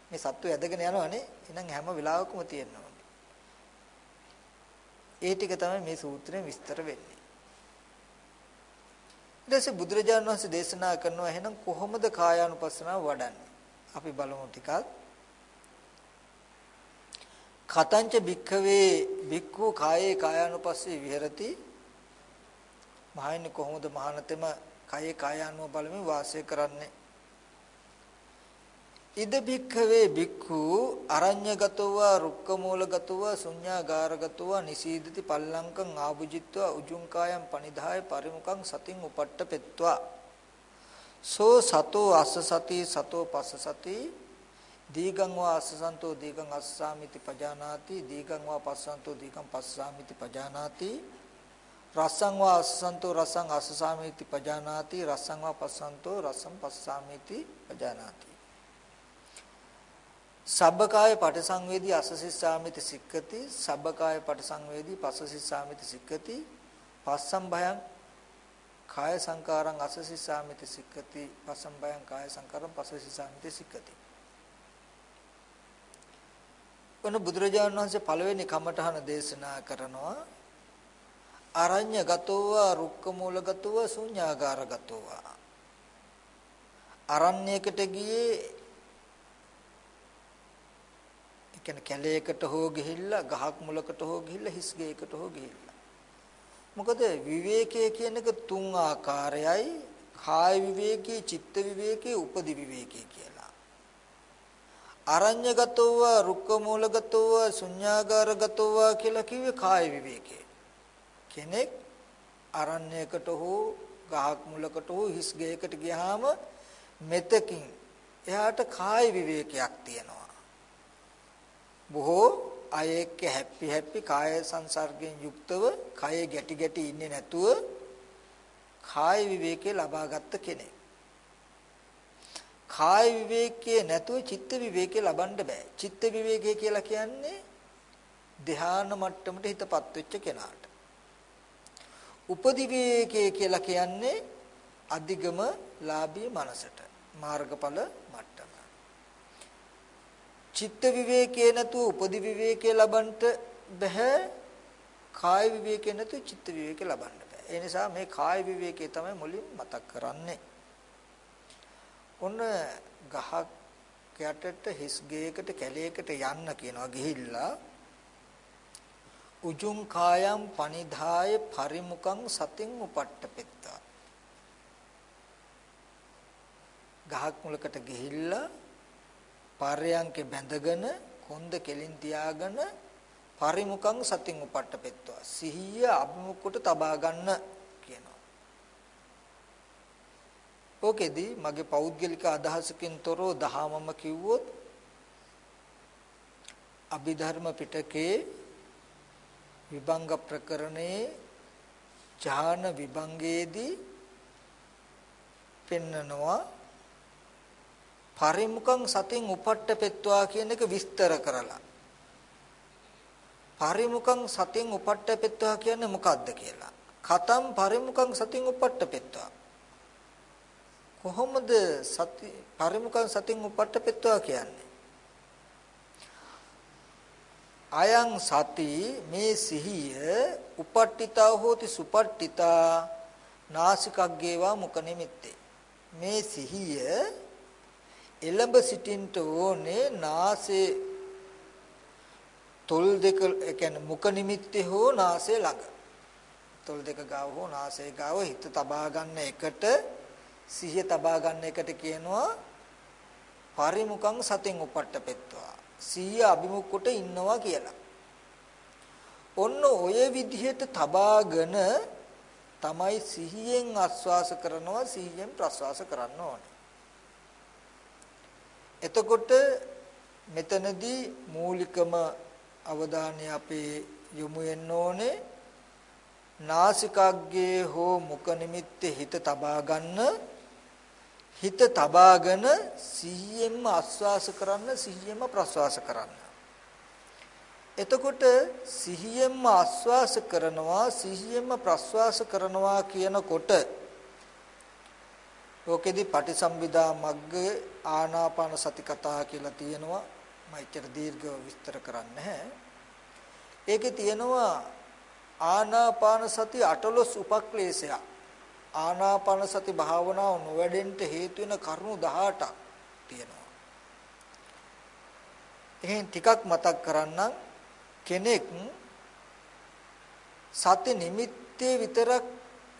මේ සත්තු ඇදගෙන යනවනේ. එහෙනම් හැම වෙලාවකම තියෙන්න ඕනේ. ඒ ටික තමයි මේ සූත්‍රයෙන් විස්තර වෙන්නේ. ඊට පස්සේ බුදුරජාණන් වහන්සේ දේශනා කරනවා එහෙනම් කොහොමද කායානුපස්සනාව වඩන්නේ? අපි බලමු ටිකක්. කතංච භික්ඛවේ භික්ඛු කායේ කායානුපස්සේ විහෙරති. මහන්නේ කොහොමද මහානතෙම කායේ කායානුව බලමින් වාසය කරන්නේ? ඉද භික්ඛවේ භික්ඛු අරඤ්‍යගතව රුක්කමූලගතව ශුඤ්ඤාගාරගතව නිසීදති පල්ලංකං ආභුජිත්වා උජුං කායම් පනිදාය පරිමුඛං සතින් උපට්ඨපෙත්වා සෝ සතෝ අස්ස සති සතෝ පස්ස සති දීගං වා අස්සසන්තෝ දීගං අස්සාමිති පජානාති දීගං වා පස්සන්තෝ දීගං පස්සාමිති පජානාති රසං වා අස්සසන්තෝ රසං අස්සසාමිති පජානාති රසං වා පස්සන්තෝ රසං පස්සාමිති පජානාති. සබ්බකාය පටිසංවේදී අසසිස්සාමිති සික්කති සබ්බකාය පටිසංවේදී පස්සසිස්සාමිති සික්කති පස්සම් භයං කාය සංකාරං අසසිස්සාමිති සික්කති පස්සම් භයං කාය සංකාරං පස්සසිස්සාමිති සික්කති. ඔන්න බුදුරජාණන් වහන්සේ පළවෙනි කමඨහන දේශනා කරනවා අරඤ්‍ය ගතෝව රුක්ක මූල ගතෝව ශුඤ්ඤාගාර ගතෝව. අරණ්‍යයකට ගියේ කියන්නේ කැලේකට හෝ ගිහිල්ලා ගහක් මුලකට හෝ ගිහිල්ලා හිස් ගෙයකට හෝ ගිහිල්ලා. මොකද විවේකයේ කියන එක තුන් ආකාරයයි කාය විවේකී, චිත්ත විවේකී, උපදි විවේකී කියලා. අරඤ්‍යගතව, රුක්කමූලගතව, ශුඤ්ඤාගාරගතව කියලා කිව්වේ කාය විවේකේ. කෙනෙක් අරණ්‍යයකට හෝ ගහක් මුලකට හෝ හිස් ගෙයකට ගියාම මෙතකින් එයාට කාය විවේකයක් තියෙනවා. බොහෝ අය එක්ක හැපි හැපි කාය සංසර්ගයෙන් යුක්තව කය ගැටි ගැටි ඉන්නේ නැතුව කාය විවේකේ ලබාගත් කෙනෙක්. කාය විවේකයේ නැතුව චිත්ත විවේකේ ලබන්න බෑ. චිත්ත විවේකය කියලා කියන්නේ ධ්‍යාන මට්ටමට හිතපත් වෙච්ච කෙනාට. උපදි විවේකය කියලා කියන්නේ අධිගම ලාභී මනසට මාර්ගඵල මට්ටම. චිත්ත විවේකේ නැතුව උපදි විවේකේ ලබන්නට බෑ කාය විවේකේ නැතුව චිත්ත විවේකේ ලබන්න බෑ ඒ නිසා මේ කාය විවේකේ තමයි මුලින් මතක් කරන්නේ. ඔන්න ගහක් යටට හිස් ගේයකට කැලයකට යන්න කියනවා ගිහිල්ලා. උජුං කායම් පනිදාය පරිමුඛං සතින් උපට්ඨපෙත්තා. ගහක් මුලකට ගිහිල්ලා පර්යංකේ බැඳගෙන කොන්ද කෙලින් තියාගෙන පරිමුඛං සතින් උපට්ඨපෙත්වා සිහිය අභිමුඛට තබා ගන්න කියනවා. ඕකෙදි මගේ පෞද්ගලික අදහසකින් තොරව දහමම කිව්වොත් අභිධර්ම පිටකේ විභංග ප්‍රකරණේ ඥාන විභංගයේදී පෙන්නනවා පරිමුඛං සතින් උපට්ඨපෙත්වා කියන එක විස්තර කරලා. පරිමුඛං සතින් උපට්ඨපෙත්වා කියන්නේ මොකක්ද කියලා? කතම් පරිමුඛං සතින් උපට්ඨපෙත්වා කොහොමද සති පරිමුඛං සතින් උපට්ඨපෙත්වා කියන්නේ? අයං සති මේ සිහිය උපට්ඨිතා හෝති සුපට්ඨිතා නාසිකග්ගේවා මුඛ නිමිත්තේ. මේ සිහිය එළඹ සිටින්ට ඕනේ නාසයේ තොල් දෙක ඒ කියන්නේ මුඛ නිමිත්තේ හෝ නාසය ළඟ තොල් දෙක ගාව හෝ නාසය ගාව හිත තබා ගන්න එකට සිහිය තබා ගන්න එකට කියනවා පරිමුඛං සතෙන් උපට්ඨපෙත්වා සිහිය අභිමුඛ කොට ඉන්නවා කියලා. ඔන්න ඔය විදිහට තබාගෙන තමයි සිහියෙන් ආස්වාස කරනවා සිහියෙන් ප්‍රස්වාස කරන්න ඕනේ. එතකොට මෙතනදී මූලිකම අවධානය අපේ යොමු වෙන්න ඕනේ. නාසිකාග්ගේ හෝ මුඛ නිමිත්තේ හිත තබා ගන්න. හිත තබාගෙන සිහියෙන්ම ආස්වාස කරන්න සිහියෙන්ම ප්‍රස්වාස කරන්න. එතකොට සිහියෙන්ම ආස්වාස කරනවා සිහියෙන්ම ප්‍රස්වාස කරනවා කියනකොට ඕකෙදි පටිසම්භිදා මග්ග ආනාපාන සති කතා කියලා තියෙනවා. මම ඉතර දීර්ඝව විස්තර කරන්නේ නැහැ. ඒකේ තියෙනවා ආනාපාන සති අටලොස් උපක්ලේශය ආනාපාන සති භාවනාව නොවැඩෙන්න හේතු වෙන කරුණු 18ක් තියෙනවා. එහෙන් ටිකක් මතක් කරන්නම්. කෙනෙක් සති නිමිත්තේ විතරක්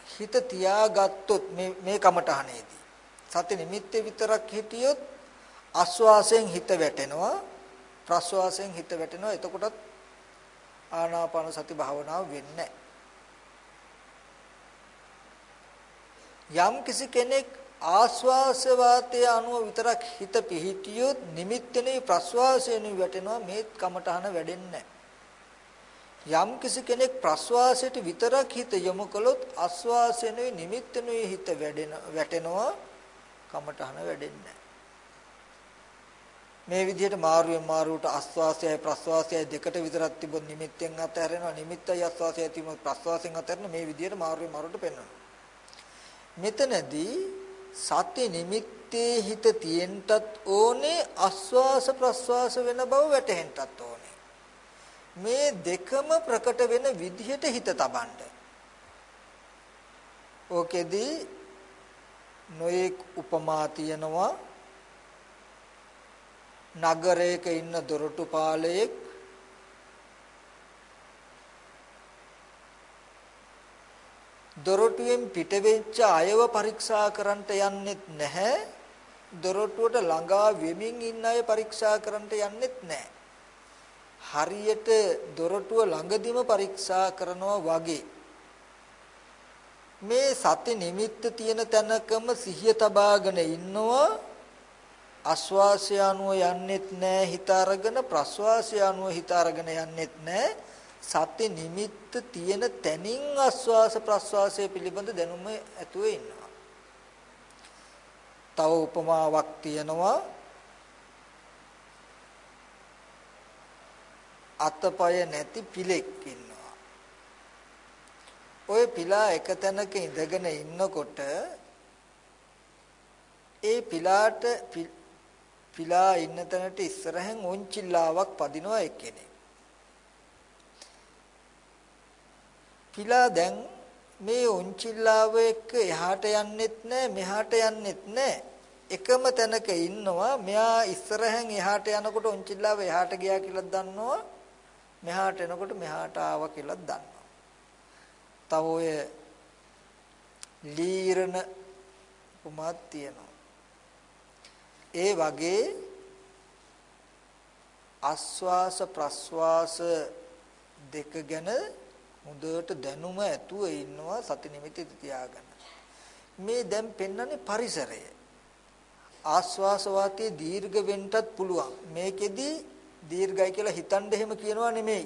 හිත තියාගත්තොත් මේ මේ කමටහනේදී සති නිමිත්තේ විතරක් හිටියොත් ආස්වාසයෙන් හිත වැටෙනවා ප්‍රස්වාසයෙන් හිත වැටෙනවා. එතකොටත් ආනාපාන සති භාවනාව වෙන්නේ යම් කිසි කෙනෙක් ආස්වාස වාතයේ අනුව විතරක් හිත පිහිටියොත් නිමිත්තනේ ප්‍රස්වාසයෙන් වැටෙනවා. මේ කමටහන වැඩෙන්නේ යම් කිසි කෙනෙක් ප්‍රස්වාසයට විතරක් හිත යොමු කළොත් ආස්වාසයෙන්ුයි නිමිත්තෙනුයි හිත වැඩෙන වැටෙනවා කමටහන වැඩෙන්නේ මේ විදිහට මාරුවෙන් මාරුවට ආස්වාසයයි ප්‍රස්වාසයයි දෙකට විතරක් තිබොත් නිමිත්තෙන් අතහැරෙනවා නිමිත්තයි ආස්වාසයයි තිබුණොත් ප්‍රස්වාසයෙන් අතහැරෙන මේ විදිහට මාරුවෙන් මාරුවට පෙන්වනවා. මෙතනදී සත්‍ය නිමිත්තේ හිත තියෙන්නත් ඕනේ ආස්වාස ප්‍රස්වාස වෙන බව වැටහෙන්නත් ඕනේ. මේ දෙකම ප්‍රකට වෙන විදිහට හිත තබන්න. ඕකෙදී නොඑක් උපමා තියනවා. නගරයක ඉන්න දොරටු පාලයෙක් දොරටුවෙන් පිටවෙච්ච අයව පරීක්ෂා කරන්නට යන්නෙත් නැහැ. දොරටුවට ළඟා වෙමින් ඉන්න අය පරීක්ෂා කරන්නට යන්නෙත් නැහැ. හරියට දොරටුව ළඟදිම පරීක්ෂා කරනවා වගේ. මේ සති නිමිත්ත තියෙන තැනකම සිහිය තබාගෙන ඉන්නවා. ආස්වාසය අනුව යන්නෙත් නැහැ හිත අරගෙන ප්‍රස්වාසය අනුව හිත අරගෙන යන්නෙත් නැහැ සති නිමිත්ත තියෙන තැනින් ආස්වාස ප්‍රස්වාසය පිළිබඳ දැනුම ඇතුවේ ඉන්නවා. තව උපමාවක් තියෙනවා. අතපය නැති පිලෙක් ඉන්නවා. ඔය පිලා එක තැනක ඉඳගෙන ඉන්නකොට ඒ පිලාට පිලා ඉන්න තැනට ඉස්සරහෙන් ඔන්චිල්ලාවක් පදිනවා එක්කෙනෙක්. පිලා දැන් මේ ඔන්චිල්ලාව එක්ක එහාට යන්නෙත් නැහැ මෙහාට යන්නෙත් නැහැ. එකම තැනක ඉන්නවා. මෙයා ඉස්සරහෙන් එහාට යනකොට ඔන්චිල්ලාව එහාට ගියා කියලා දන්නවා. මෙහාට එනකොට මෙහාට ආවා කියලා දන්නවා. තව ඔය ලීරණ උපමාත් තියෙනවා. ඒ වගේ ආස්වාස ප්‍රස්වාස දෙක ගැන හොඳට දැනුම ඇතුව ඉන්නවා සති නිමිති තියාගන්න. මේ දැන් පෙන්වන්නේ පරිසරය. ආස්වාස වාතයේ දීර්ඝ වෙන්නත් පුළුවන්. මේකෙදි දීර්ඝයි කියලා හිතන්න එහෙම කියනවා නෙමෙයි.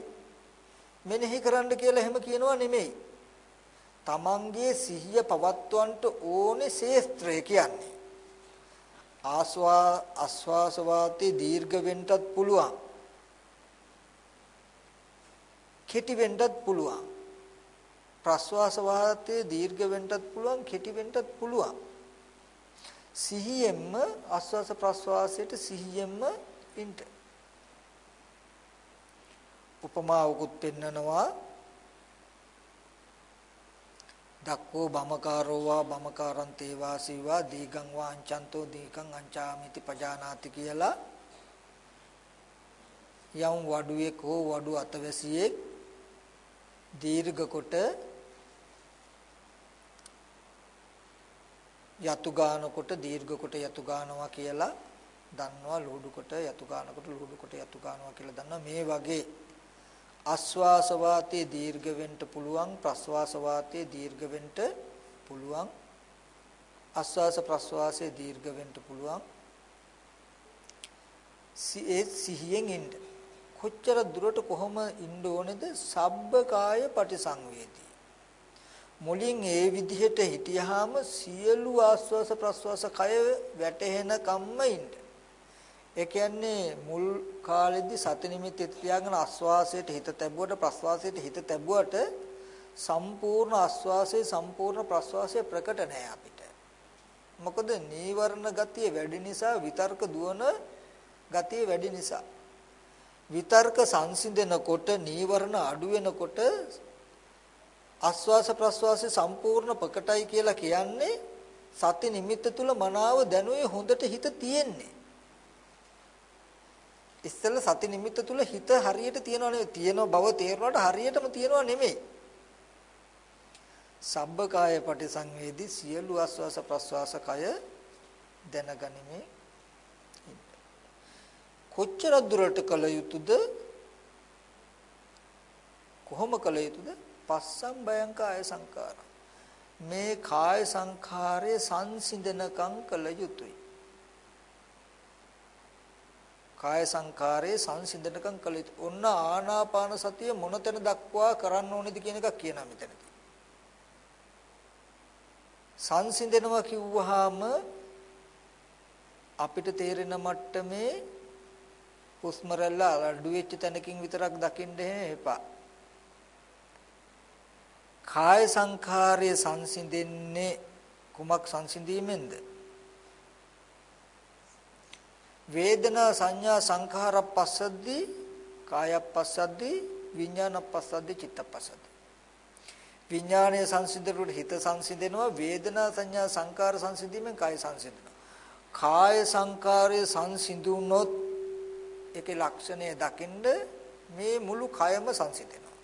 මෙනෙහි කරන්න කියලා එහෙම කියනවා නෙමෙයි. තමන්ගේ සිහිය පවත්වන්නට ඕනේ ශේස්ත්‍රය කියන්නේ. ආස්වා ආස්වාස වාතේ දීර්ඝ වෙන්නත් පුළුවන්. කෙටි වෙන්නත් පුළුවන්. ප්‍රස්වාස වාතයේ දීර්ඝ වෙන්නත් පුළුවන් කෙටි වෙන්නත් පුළුවන්. සිහියෙන්ම ආස්වාස ප්‍රස්වාසයට සිහියෙන්ම ඉන්න. උපමාවකුත් පෙන්නනවා. දක්කෝ බමකාරෝ වා බමකාරං තේවාසීවා දීගං වා අංචන්තෝ දීගං අංචාමිති පජානාති කියලා. යම් වඩුවෙක් හෝ වඩු අතවැසියෙක් දීර්ඝ කොට යතු ගානකොට දීර්ඝ කොට යතු ගානවා කියලා දන්නවා ලෝඩු කොට යතු ගානකොට ලෝඩු කොට යතු ගානවා කියලා දන්නවා. මේ වගේ ආස්වාස වාතයේ දීර්ඝ වෙන්න පුළුවන් ප්‍රස්වාස වාතයේ දීර්ඝ වෙන්න පුළුවන්. ආස්වාස ප්‍රස්වාසයේ දීර්ඝ වෙන්න පුළුවන්. ඒ සිහියෙන් ඉන්න. කොච්චර දුරට කොහොම ඉන්න ඕනේද? සබ්බකාය පටිසංවේදී. මුලින් ඒ විදිහට හිටියාම සියලු ආස්වාස ප්‍රස්වාස කය වැටෙන කම්ම ඉන්න. ඒ කියන්නේ මුල් කාලෙදි සති නිමිති තියාගෙන ආස්වාසයට හිත තැබුවට ප්‍රස්වාසයට හිත තැබුවට සම්පූර්ණ ආස්වාසයේ සම්පූර්ණ ප්‍රස්වාසයේ ප්‍රකට නැහැ අපිට. මොකද නීවරණ ගතිය වැඩි නිසා විතර්ක දුවන ගතිය වැඩි නිසා. විතර්ක සංසිඳනකොට නීවරණ අඩු වෙනකොට ආස්වාස ප්‍රස්වාසයේ සම්පූර්ණ ප්‍රකටයි කියලා කියන්නේ සති නිමිත්ත තුල මනාව දැනුවේ හොඳට හිත තියෙන්නේ. ඉස්සෙල්ල සති නිමිත්ත තුල හිත හරියට තියනව නෙවෙයි. තියෙන බව තේරුණාට හරියටම තියනව නෙමෙයි. සබ්බකාය පටිසංවේදී සියලු ආස්වාස ප්‍රස්වාස කය දැනගනිමේ. කොච්චර දුරට කළ යුතුද? කොහොම කළ යුතුද? පස්සම් බයං කාය සංකාර මේ කාය සංඛාරයේ සංසිඳනකම් කළ යුතුයි. කාය සංකාරයේ සංසිඳනකම් කළ යුතු. ඔන්න ආනාපාන සතිය මොනතැන දක්වා කරන්න ඕනේද කියන එකක් කියනවා මෙතනදී. සංසිඳනවා කිව්වහම අපිට තේරෙන මට්ටමේ හුස්ම රැල්ල අඩු වෙච්ච තැනකින් විතරක් දකින්න එපා. කාය සංඛාරයේ සංසිඳෙන්නේ කුමක් සංසිඳීමෙන්ද? වේදනා සංඥා සංඛාරප්පස්සද්දී කායප්පස්සද්දී විඥානප්පස්සද්දී චිත්තප්පස්සද්දී විඥානයේ සංසිඳනකොට හිත සංසිඳෙනවා වේදනා සංඥා සංකාර සංසිඳීමෙන් කාය සංසිඳෙනවා. කාය සංකාරයේ සංසිඳුනොත් ඒකේ ලක්ෂණය දකින්ද මේ මුළු කයම සංසිඳෙනවා.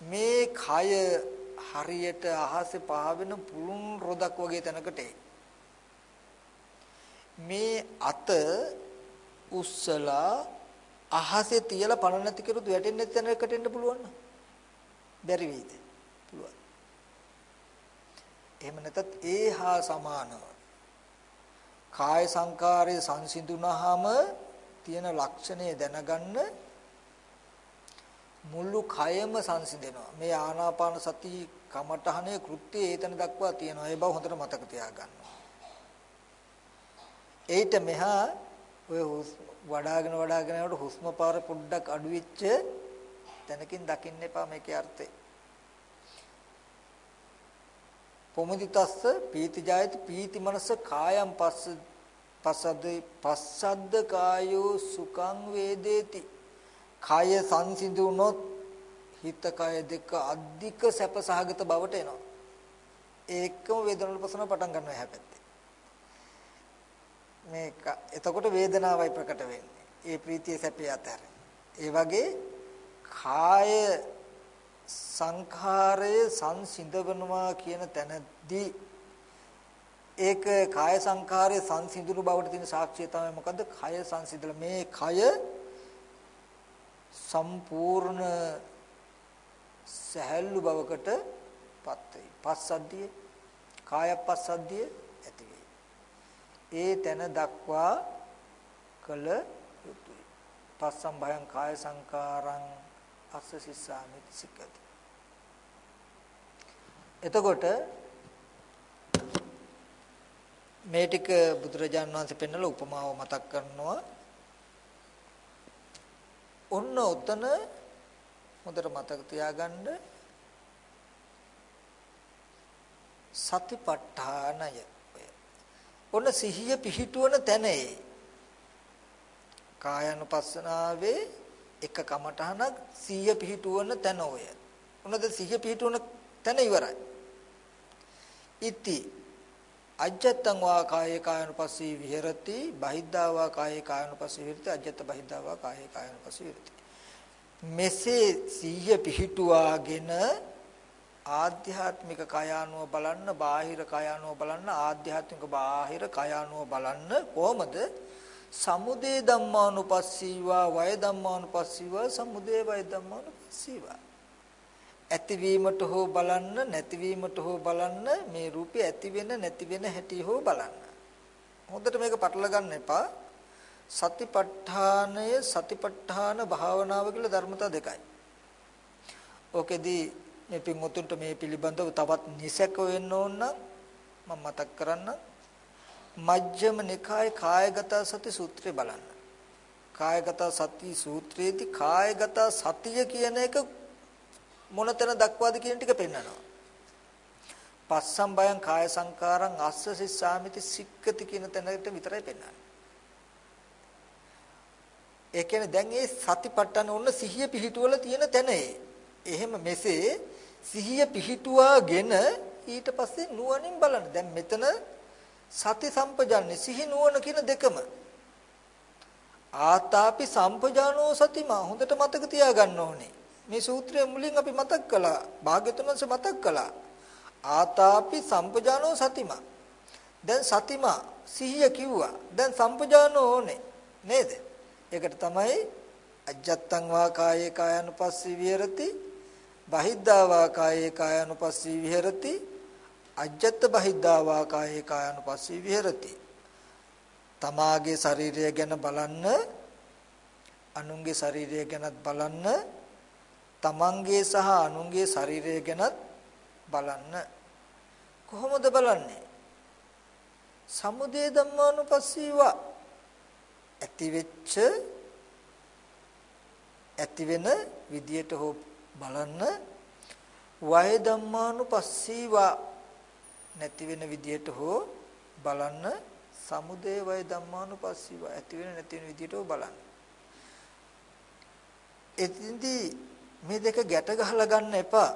මේ කය හරියට අහසේ පාවෙන පුළුන් රොදක් වගේ තැනකට එයි. මේ අත උස්සලා අහසේ තියලා පණ නැති කෙරුත් වැටෙන්නේ නැති තැනකට එන්න පුළුවන් නේද? බැරි වෙයිද? පුළුවන්. එහෙම නැත්නම් ඒ හා සමානව කාය සංකාරයේ සංසිඳුනහම තියෙන ලක්ෂණය දැනගන්න මුළු කයම සංසිඳෙනවා. මේ ආනාපාන සති කමඨහනේ කෘත්‍යය ඒතන දක්වා තියෙනවා. ඒ බව හොඳට මතක තියාගන්න. ඒිට මෙහා ඔය වඩාගෙන වඩාගෙන යනකොට හුස්ම පාර පොඩ්ඩක් අඩු වෙච්ච තැනකින් දකින්න එපා මේකේ අර්ථය. පොමුදිතස්ස පීති ජායති පීති මනස කායම් පස්ස පස්සද්ද පස්සද්ද කායෝ සුඛං වේදේති. කාය සංසිඳුනොත් හිත කය දෙක අධික සැපසහගත බවට එනවා. ඒකම වේදනාවල පසන පටන් ගන්නවා හැබැයි. මේක එතකොට වේදනාවයි ප්‍රකට වෙන්නේ. ඒ ප්‍රීතිය සැපේ අතර. ඒ වගේ කාය සංඛාරය සංසිඳවනවා කියන තැනදී ඒක කාය සංඛාරයේ සංසිඳුණු බවට තියෙන සාක්ෂිය තමයි මොකද්ද? කය සංසිඳලා මේ කය සම්පූර්ණ සහැල්ලු බවකට පත් වෙයි. පස්සද්ධිය කාය පස්සද්ධිය ඒ තැන දක්වා කළ යුතුයි. පස්සම් භයං කාය සංකාරං අස්ස සිස්සාමි සික්කති. එතකොට මේ ටික බුදුරජාන් වහන්සේ පෙන්නලා උපමාව මතක් කරනවා. ඔන්න උතන හොඳට මතක තියාගන්න. සතිපට්ඨානය. ඔන්න සිහිය පිහිටුවන තැනේ කායानुපස්සනාවේ එක කමඨහනක් සිහිය පිහිටුවන තැන ඔය. උනද සිහිය පිහිටුවන තැන ඉවරයි. ඉති අජත්තං වා කායේ කායනුපස්සී විහෙරති බහිද්ධා වා කායේ කායනුපස්සී විහෙරති අජත්ත බහිද්ධා වා කායේ කායනුපස්සී විහෙරති මෙසේ සිහිය පිහිටුවාගෙන ආධ්‍යාත්මික කයානුව බලන්න බාහිර කයානුව බලන්න ආධ්‍යාත්මික බාහිර කයානුව බලන්න කොහොමද? සමුදේ ධම්මානුපස්සීවා වය ධම්මානුපස්සීවා සමුදේ වය ධම්මානුපස්සීවා. ඇතිවීමට හෝ බලන්න නැතිවීමට හෝ බලන්න මේ රූපේ ඇති වෙන නැති වෙන හැටි හෝ බලන්න. හොඳට මේක පටල ගන්න එපා. සතිපට්ඨානය සතිපට්ඨාන භාවනාව කියලා ධර්මතා දෙකයි. ඕකෙදී මේ පින්වතුන්ට මේ පිළිබඳව තවත් නිසක වෙන්න ඕන නම් මම මතක් කරන්න මජ්ක්‍ධිම නිකායේ කායගත සති සූත්‍රය බලන්න. කායගත සති සූත්‍රයේදී කායගත සතිය කියන එක මොනතර දක්වාද කියන ටික පෙන්නනවා. පස්සම් බයං කාය සංකාරං අස්ස සිස්සාමිති සික්කති කියන තැනකට විතරයි පෙන්නන්නේ. ඒ කියන්නේ දැන් මේ සතිපට්ඨාන උන්න සිහිය පිහිටුවල තියෙන තැන එහෙම මෙසේ සිහිය පිහිටුවාගෙන ඊට පස්සේ නුවණින් බලන්න. දැන් මෙතන සති සම්පජාන්නේ සිහි නුවණ කියන දෙකම ආතාපි සම්පජානෝ සතිමා හොඳට මතක තියාගන්න ඕනේ. මේ සූත්‍රය මුලින් අපි මතක් කළා. භාග්‍යතුන් වහන්සේ මතක් කළා. ආතාපි සම්පජානෝ සතිමා. දැන් සතිමා සිහිය කිව්වා. දැන් සම්පජානෝ ඕනේ. නේද? ඒකට තමයි අජත්තං වා කායේ කායනුපස්සී විහෙරති බහිද්ධා වා කායේ කායනුපස්සී විහෙරති. අජත්ත බහිද්ධා වා කායේ කායනුපස්සී විහෙරති. තමාගේ ශරීරය ගැන බලන්න අනුන්ගේ ශරීරය ගැනත් බලන්න තමන්ගේ සහ අනුන්ගේ ශරීරය ගැනත් බලන්න. කොහොමද බලන්නේ? සමුදේ ධම්මානුපස්සීව ඇති වෙච්ච ඇති වෙන විදියට හෝ බලන්න. වය ධම්මානුපස්සීවා නැති වෙන විදියට හෝ බලන්න. සමුදේ වය ධම්මානුපස්සීවා ඇති වෙන නැති වෙන විදියට හෝ බලන්න. එතින්දී මේ දෙක ගැට ගහලා ගන්න එපා.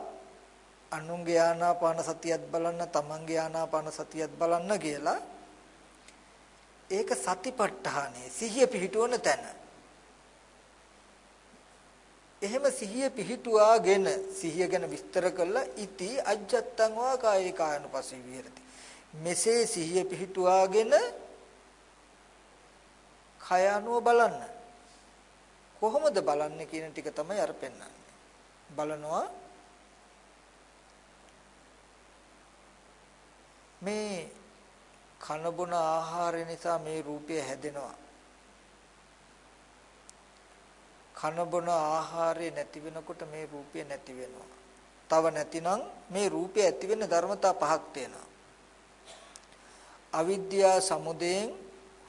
අනුන්ගේ ආනාපාන සතියත් බලන්න තමන්ගේ ආනාපාන සතියත් බලන්න කියලා. ඒක සතිපට්ඨානේ සිහිය පිහිටවන තැන. එහෙම සිහිය පිහිටුවාගෙන සිහිය ගැන විස්තර කළා. ඉති අජත්තං වා කායේ කායනුපස්සී විහෙරති. මෙසේ සිහිය පිහිටුවාගෙන කය අනුව බලන්න. කොහොමද බලන්නේ කියන ටික තමයි අර පෙන්වන්නේ. බලනවා මේ කන බොන ආහාරය නිසා මේ රූපය හැදෙනවා. කන බොන ආහාරය නැති වෙනකොට මේ රූපය නැති වෙනවා. තව නැතිනම් මේ රූපය ඇති වෙන්න ධර්මතා පහක් තියෙනවා. අවිද්‍යා සමුදයෙන්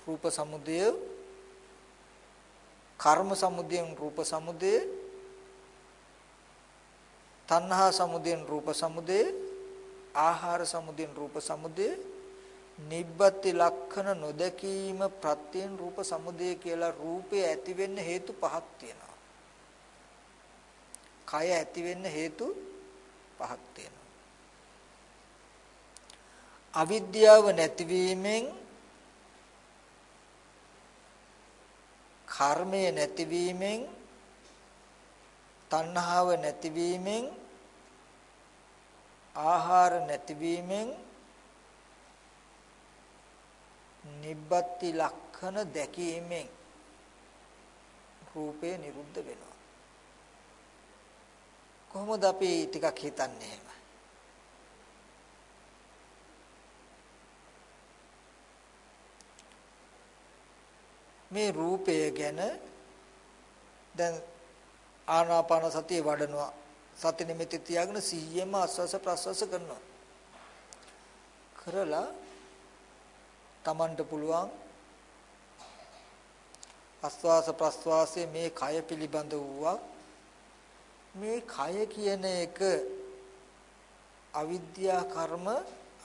රූප සමුදය කර්ම සමුදයෙන් රූප සමුදය තණ්හා සමුදයෙන් රූප සමුදය ආහාර සමුදයෙන් රූප සමුදය නිබ්බති ලක්ෂණ නොදකීම ප්‍රත්‍යයෙන් රූප සමුදය කියලා රූපය ඇති වෙන්න හේතු පහක් තියෙනවා කය ඇති වෙන්න හේතු පහක් තියෙනවා. අවිද්‍යාව නැතිවීමෙන් කර්මය නැතිවීමෙන් තණ්හාව නැතිවීමෙන් ආහාර නැතිවීමෙන් නිබ්බත්ති ලක්ෂණ දැකීමෙන් රූපය නිරුද්ධ වෙනවා කොහොමද අපි ටිකක් හිතන්නේ එහෙම? මේ රූපය ගැන දැන් ආනාපාන සතිය වඩනවා. සති නිමිති තියාගෙන සිහියෙන්ම ආස්වාස ප්‍රස්වාස කරනවා. කරලා Tamanට පුළුවන් ආස්වාස ප්‍රස්වාසයේ මේ කය පිළිබඳ වූවක් මේ කය කියන එක අවිද්‍යා කර්ම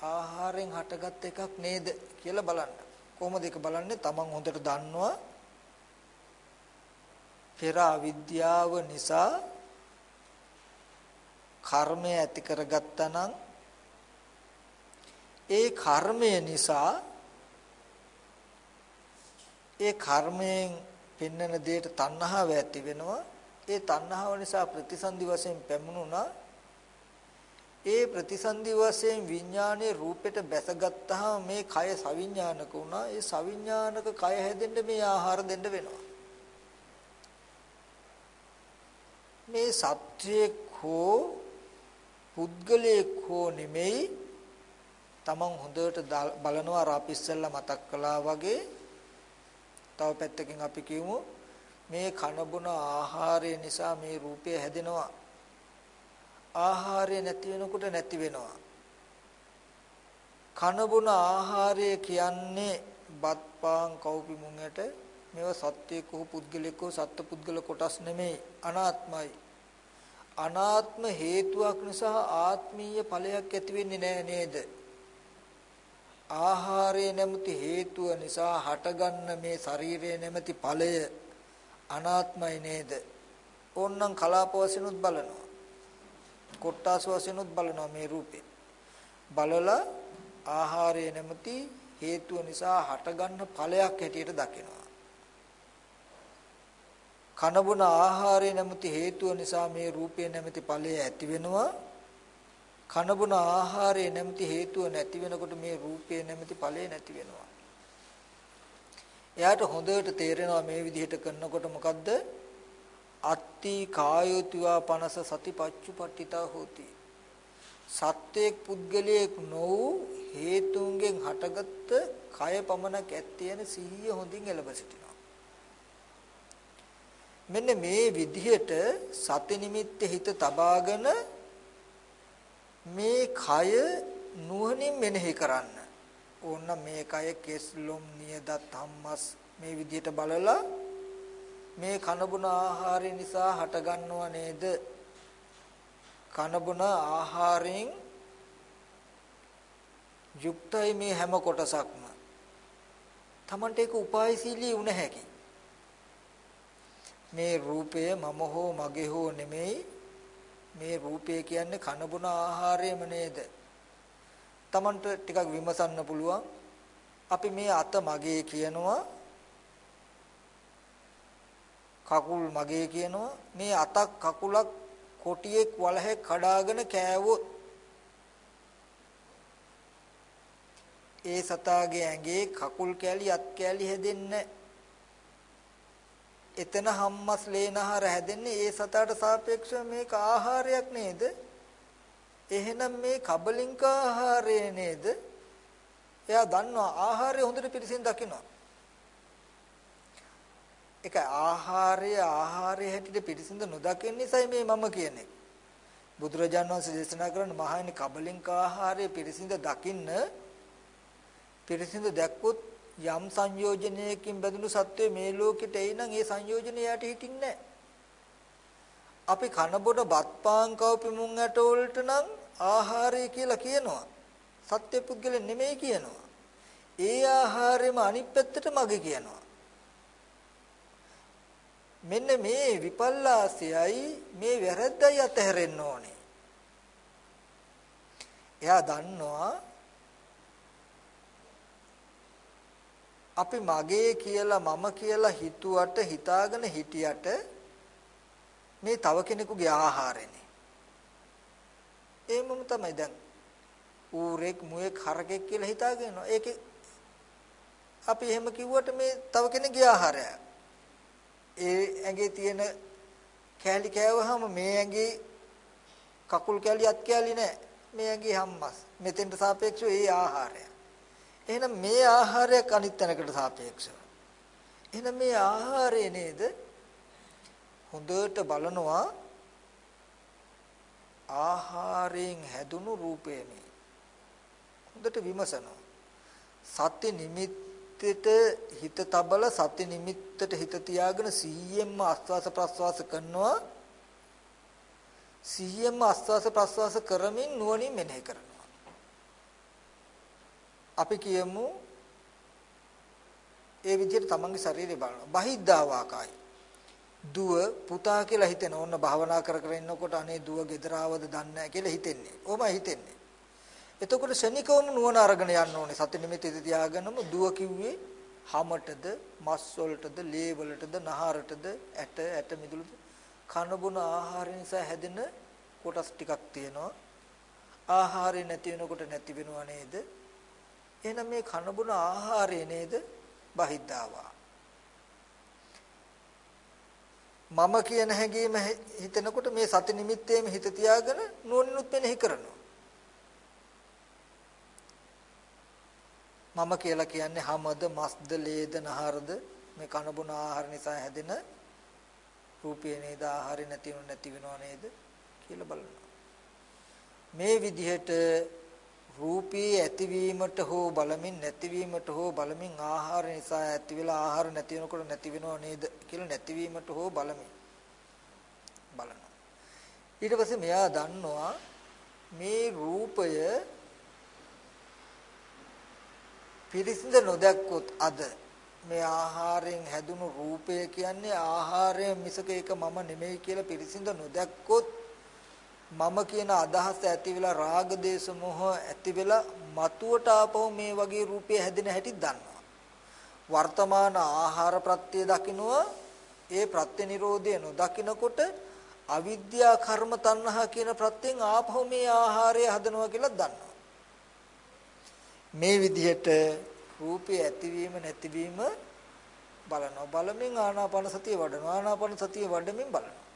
ආහාරයෙන් හටගත් එකක් නේද කියලා බලන්න. කොහොමද ඒක බලන්නේ? Taman හොඳට දන්නවා පෙර අවිද්‍යාව නිසා කර්මය ඇති කරගත්තා නම් ඒ කර්මය නිසා ඒ කර්මයෙන් පෙන්වන දෙයට තණ්හාව ඇති වෙනවා ඒ තණ්හාව නිසා ප්‍රතිසන්දි වශයෙන් පැමුණුණා. ඒ ප්‍රතිසන්දි වශයෙන් විඥානයේ රූපෙට බැසගත්තාම මේ කය සවිඥානික වුණා. ඒ සවිඥානික කය හැදෙන්න මේ ආහාර දෙන්න වෙනවා. මේ සත්‍යයක් හෝ පුද්ගලයෙක් හෝ නෙමෙයි තමන් හොඳට බලනවා අර අපි ඉස්සෙල්ලා මතක් කළා වගේ. තව පැත්තකින් අපි කියමු. මේ කනබුන ආහාරය නිසා මේ රූපය හැදෙනවා. ආහාරය නැති වෙනකොට නැති වෙනවා. කනබුන ආහාරය කියන්නේ බත් පාන් කව්පි මුංගට මේවා සත්‍යයක් හෝ පුද්ගලයෙක් හෝ සත්පුද්ගල කොටස් නෙමෙයි අනාත්මයි. අනාත්ම හේතුවක් නිසා ආත්මීය ඵලයක් ඇති වෙන්නේ නැහැ නේද? ආහාරය නැමැති හේතුව නිසා හටගන්න මේ ශරීරය නැමැති ඵලය අනාත්මයි නේද? ඕන්නම් කලාප වශයෙන්ුත් බලනවා. කොට්ටාස වශයෙන්ුත් බලනවා මේ රූපේ. බලලා ආහාරය නැමැති හේතුව නිසා හටගන්න ඵලයක් හැටියට දකිනවා. කනබුන ආහාරය නැමැති හේතුව නිසා මේ රූපය නැමැති ඵලය ඇති වෙනවා. කනබුන ආහාරය නැමැති හේතුව නැති වෙනකොට මේ රූපය නැමැති ඵලය නැති වෙනවා. එයාට හොඳට තේරෙනවා මේ විදිහට කරනකොට මොකද්ද? අත්ති කායෝතිවා පනස සතිපච්චුපට්ඨිතා හෝති. සත්‍යයක් පුද්ගලයෙක් නොවු හේතුන්ගෙන් හටගත්ත කය පමණක් ඇත්තේන සිහිය හොඳින් එළඹ සිටිනවා. මෙන්න මේ විදිහට සති නිමිත්ත හිත තබාගෙන මේ කය නුවණින් මෙනෙහි කරන්න. ඕන්න මේ කය කෙස් ලොම් නියදත් හම්මස් මේ විදිහට බලලා මේ කනබුන ආහාරය නිසා හටගන්නව නේද? කනබුන ආහාරයෙන් යුක්තයි මේ හැම කොටසක්ම. Tamante එක උපායශීලී වුණ හැකි. මේ රූපය මම හෝ මගේ හෝ නෙමෙයි මේ රූපය කියන්නේ කනබුන ආහාරයම නේද? Tamanට ටිකක් විමසන්න පුළුවන්. අපි මේ අත මගේ කියනවා කකුල් මගේ කියනවා මේ අතක් කකුලක් කොටියෙක් වලහෙක් කඩාගෙන කෑවොත් ඒ සතාගේ ඇඟේ කකුල් කැලි අත් කැලි හැදෙන්නේ එතන හම්මස් ලේනහර හැදෙන්නේ ඒ සතාට සාපේක්ෂව මේක ආහාරයක් නේද? එහෙනම් මේ කබලින්ක ආහාරය නේද? එයා දන්නවා ආහාරය හොඳට පිළිසින් දකිනවා. ඒක ආහාරය ආහාරය හැටියට පිළිසින්ද නොදකින්න නිසායි මේ මම කියන්නේ. බුදුරජාණන් වහන්සේ දේශනා කරන මහානි කබලින්ක ආහාරය පිළිසින්ද දකින්න පිළිසින්ද දැක්කොත් යම් සංයෝජනයකින් බැඳුණු සත්වය මේ ලෝකෙට එයි නම් ඒ සංයෝජනය යට හිටින්නේ අපි කන බොන බත් පාන් කවපි මුං ඇට වලට නම් ආහාරය කියලා කියනවා. සත්‍ය පුද්ගලෙ නෙමෙයි කියනවා. ඒ ආහාරෙම අනිත් පැත්තට මගේ කියනවා. මෙන්න මේ විපල්ලාසයයි මේ වැරද්දයි අතහැරෙන්න ඕනේ. එයා දන්නවා අපි මගේ කියලා මම කියලා හිතුවට හිතාගෙන හිටියට මේ තව කෙනෙකුගේ ආහාරනේ. ඒමම තමයි දැන් ඌරෙක් මුවෙක් හරකෙක් කියලා හිතාගෙන ඉන්නවා. ඒකේ අපි එහෙම කිව්වට මේ තව කෙනෙක්ගේ ආහාරය. ඒ ඇඟේ තියෙන කෑලි කෑවහම මේ ඇඟේ කකුල් කෑලි අත් කෑලි නෑ. මේ ඇඟේ හම්මස්. මෙතෙන්ට සාපේක්ෂව ඒ ආහාරය. එහෙනම් මේ ආහාරයක් අනිත් තැනකට සාපේක්ෂව. එහෙනම් මේ ආහාරය නේද හොඳට බලනවා ආහාරයෙන් හැදුණු රූපය මේ හොඳට විමසනවා. සත්‍ය නිමිත්තට හිත තබල සත්‍ය නිමිත්තට හිත තියාගෙන සිහියෙන්ම ආස්වාස ප්‍රස්වාස කරනවා. සිහියෙන්ම ආස්වාස ප්‍රස්වාස කරමින් නුවණින් මෙනෙහි කරනවා. අපි කියමු ඒ විදිහට තමන්ගේ ශරීරය බලනවා. බහිද්ධා වාකායි දුව පුතා කියලා හිතෙන ඕන්න භාවනා කර කර ඉන්නකොට අනේ දුව ගෙදර ආවද දන්නේ නැහැ කියලා හිතෙන්නේ. ඕමයි හිතෙන්නේ. එතකොට ශනිකවම නුවණ අරගෙන යන්න ඕනේ. සති නිමිති තියාගෙනම දුව කිව්වේ හමටද, මස් වලටද, ලේ වලටද, නහරටද, ඇට ඇට මිදුළුද කන බොන ආහාර නිසා හැදෙන කොටස් ටිකක් තියෙනවා. ආහාරය නැති වෙනකොට නැති වෙනව නේද? එහෙනම් මේ කන බොන ආහාරය නේද? බහිද්ධාවා. මම කියන හැඟීම හිතනකොට මේ සති නිමිත්තේම හිත තියාගෙන නුවණිනුත් මෙනෙහි කරනවා. මම කියලා කියන්නේ හැමද මස්ද ලේද නහරද මේ කන බොන ආහාර නිසා හැදෙන රූපේ නේද ආහාරය නැති වෙනව නැති වෙනව නේද කියලා බලනවා. මේ විදිහට රූපී ඇතිවීමට හෝ බලමින් නැතිවීමට හෝ බලමින් ආහාර නිසා ඇති වෙලා ආහාර නැති වෙනකොට නැති වෙනව නේද කියලා නැතිවීමට හෝ බලමින් බලනවා. ඊට පස්සේ මෙයා දන්නවා මේ රූපය පිරිසිඳ නොදැක්කොත් අද මේ ආහාරයෙන් හැදුණු රූපය කියන්නේ ආහාරය මිසක ඒක මම නෙමෙයි කියලා පිරිසිඳ නොදැක්කොත් මම කියන අදහස ඇති වෙලා රාග දේශ මොහ ඇති වෙලා මතුවට ආපහු මේ වගේ රූපය හැදෙන හැටි දන්නවා. වර්තමාන ආහාර ප්‍රත්‍ය දකින්නවා ඒ ප්‍රත්‍ය නිරෝධය නොදකින්නකොට අවිද්‍යා කර්ම තණ්හා කියන ප්‍රත්‍යෙන් ආපහු මේ ආහාරය හදනවා කියලා දන්නවා. මේ විදිහට රූපේ ඇතිවීම නැතිවීම බලනවා. බලමින් ආනාපාන සතිය වඩනවා. ආනාපාන සතිය වඩමින් බලනවා.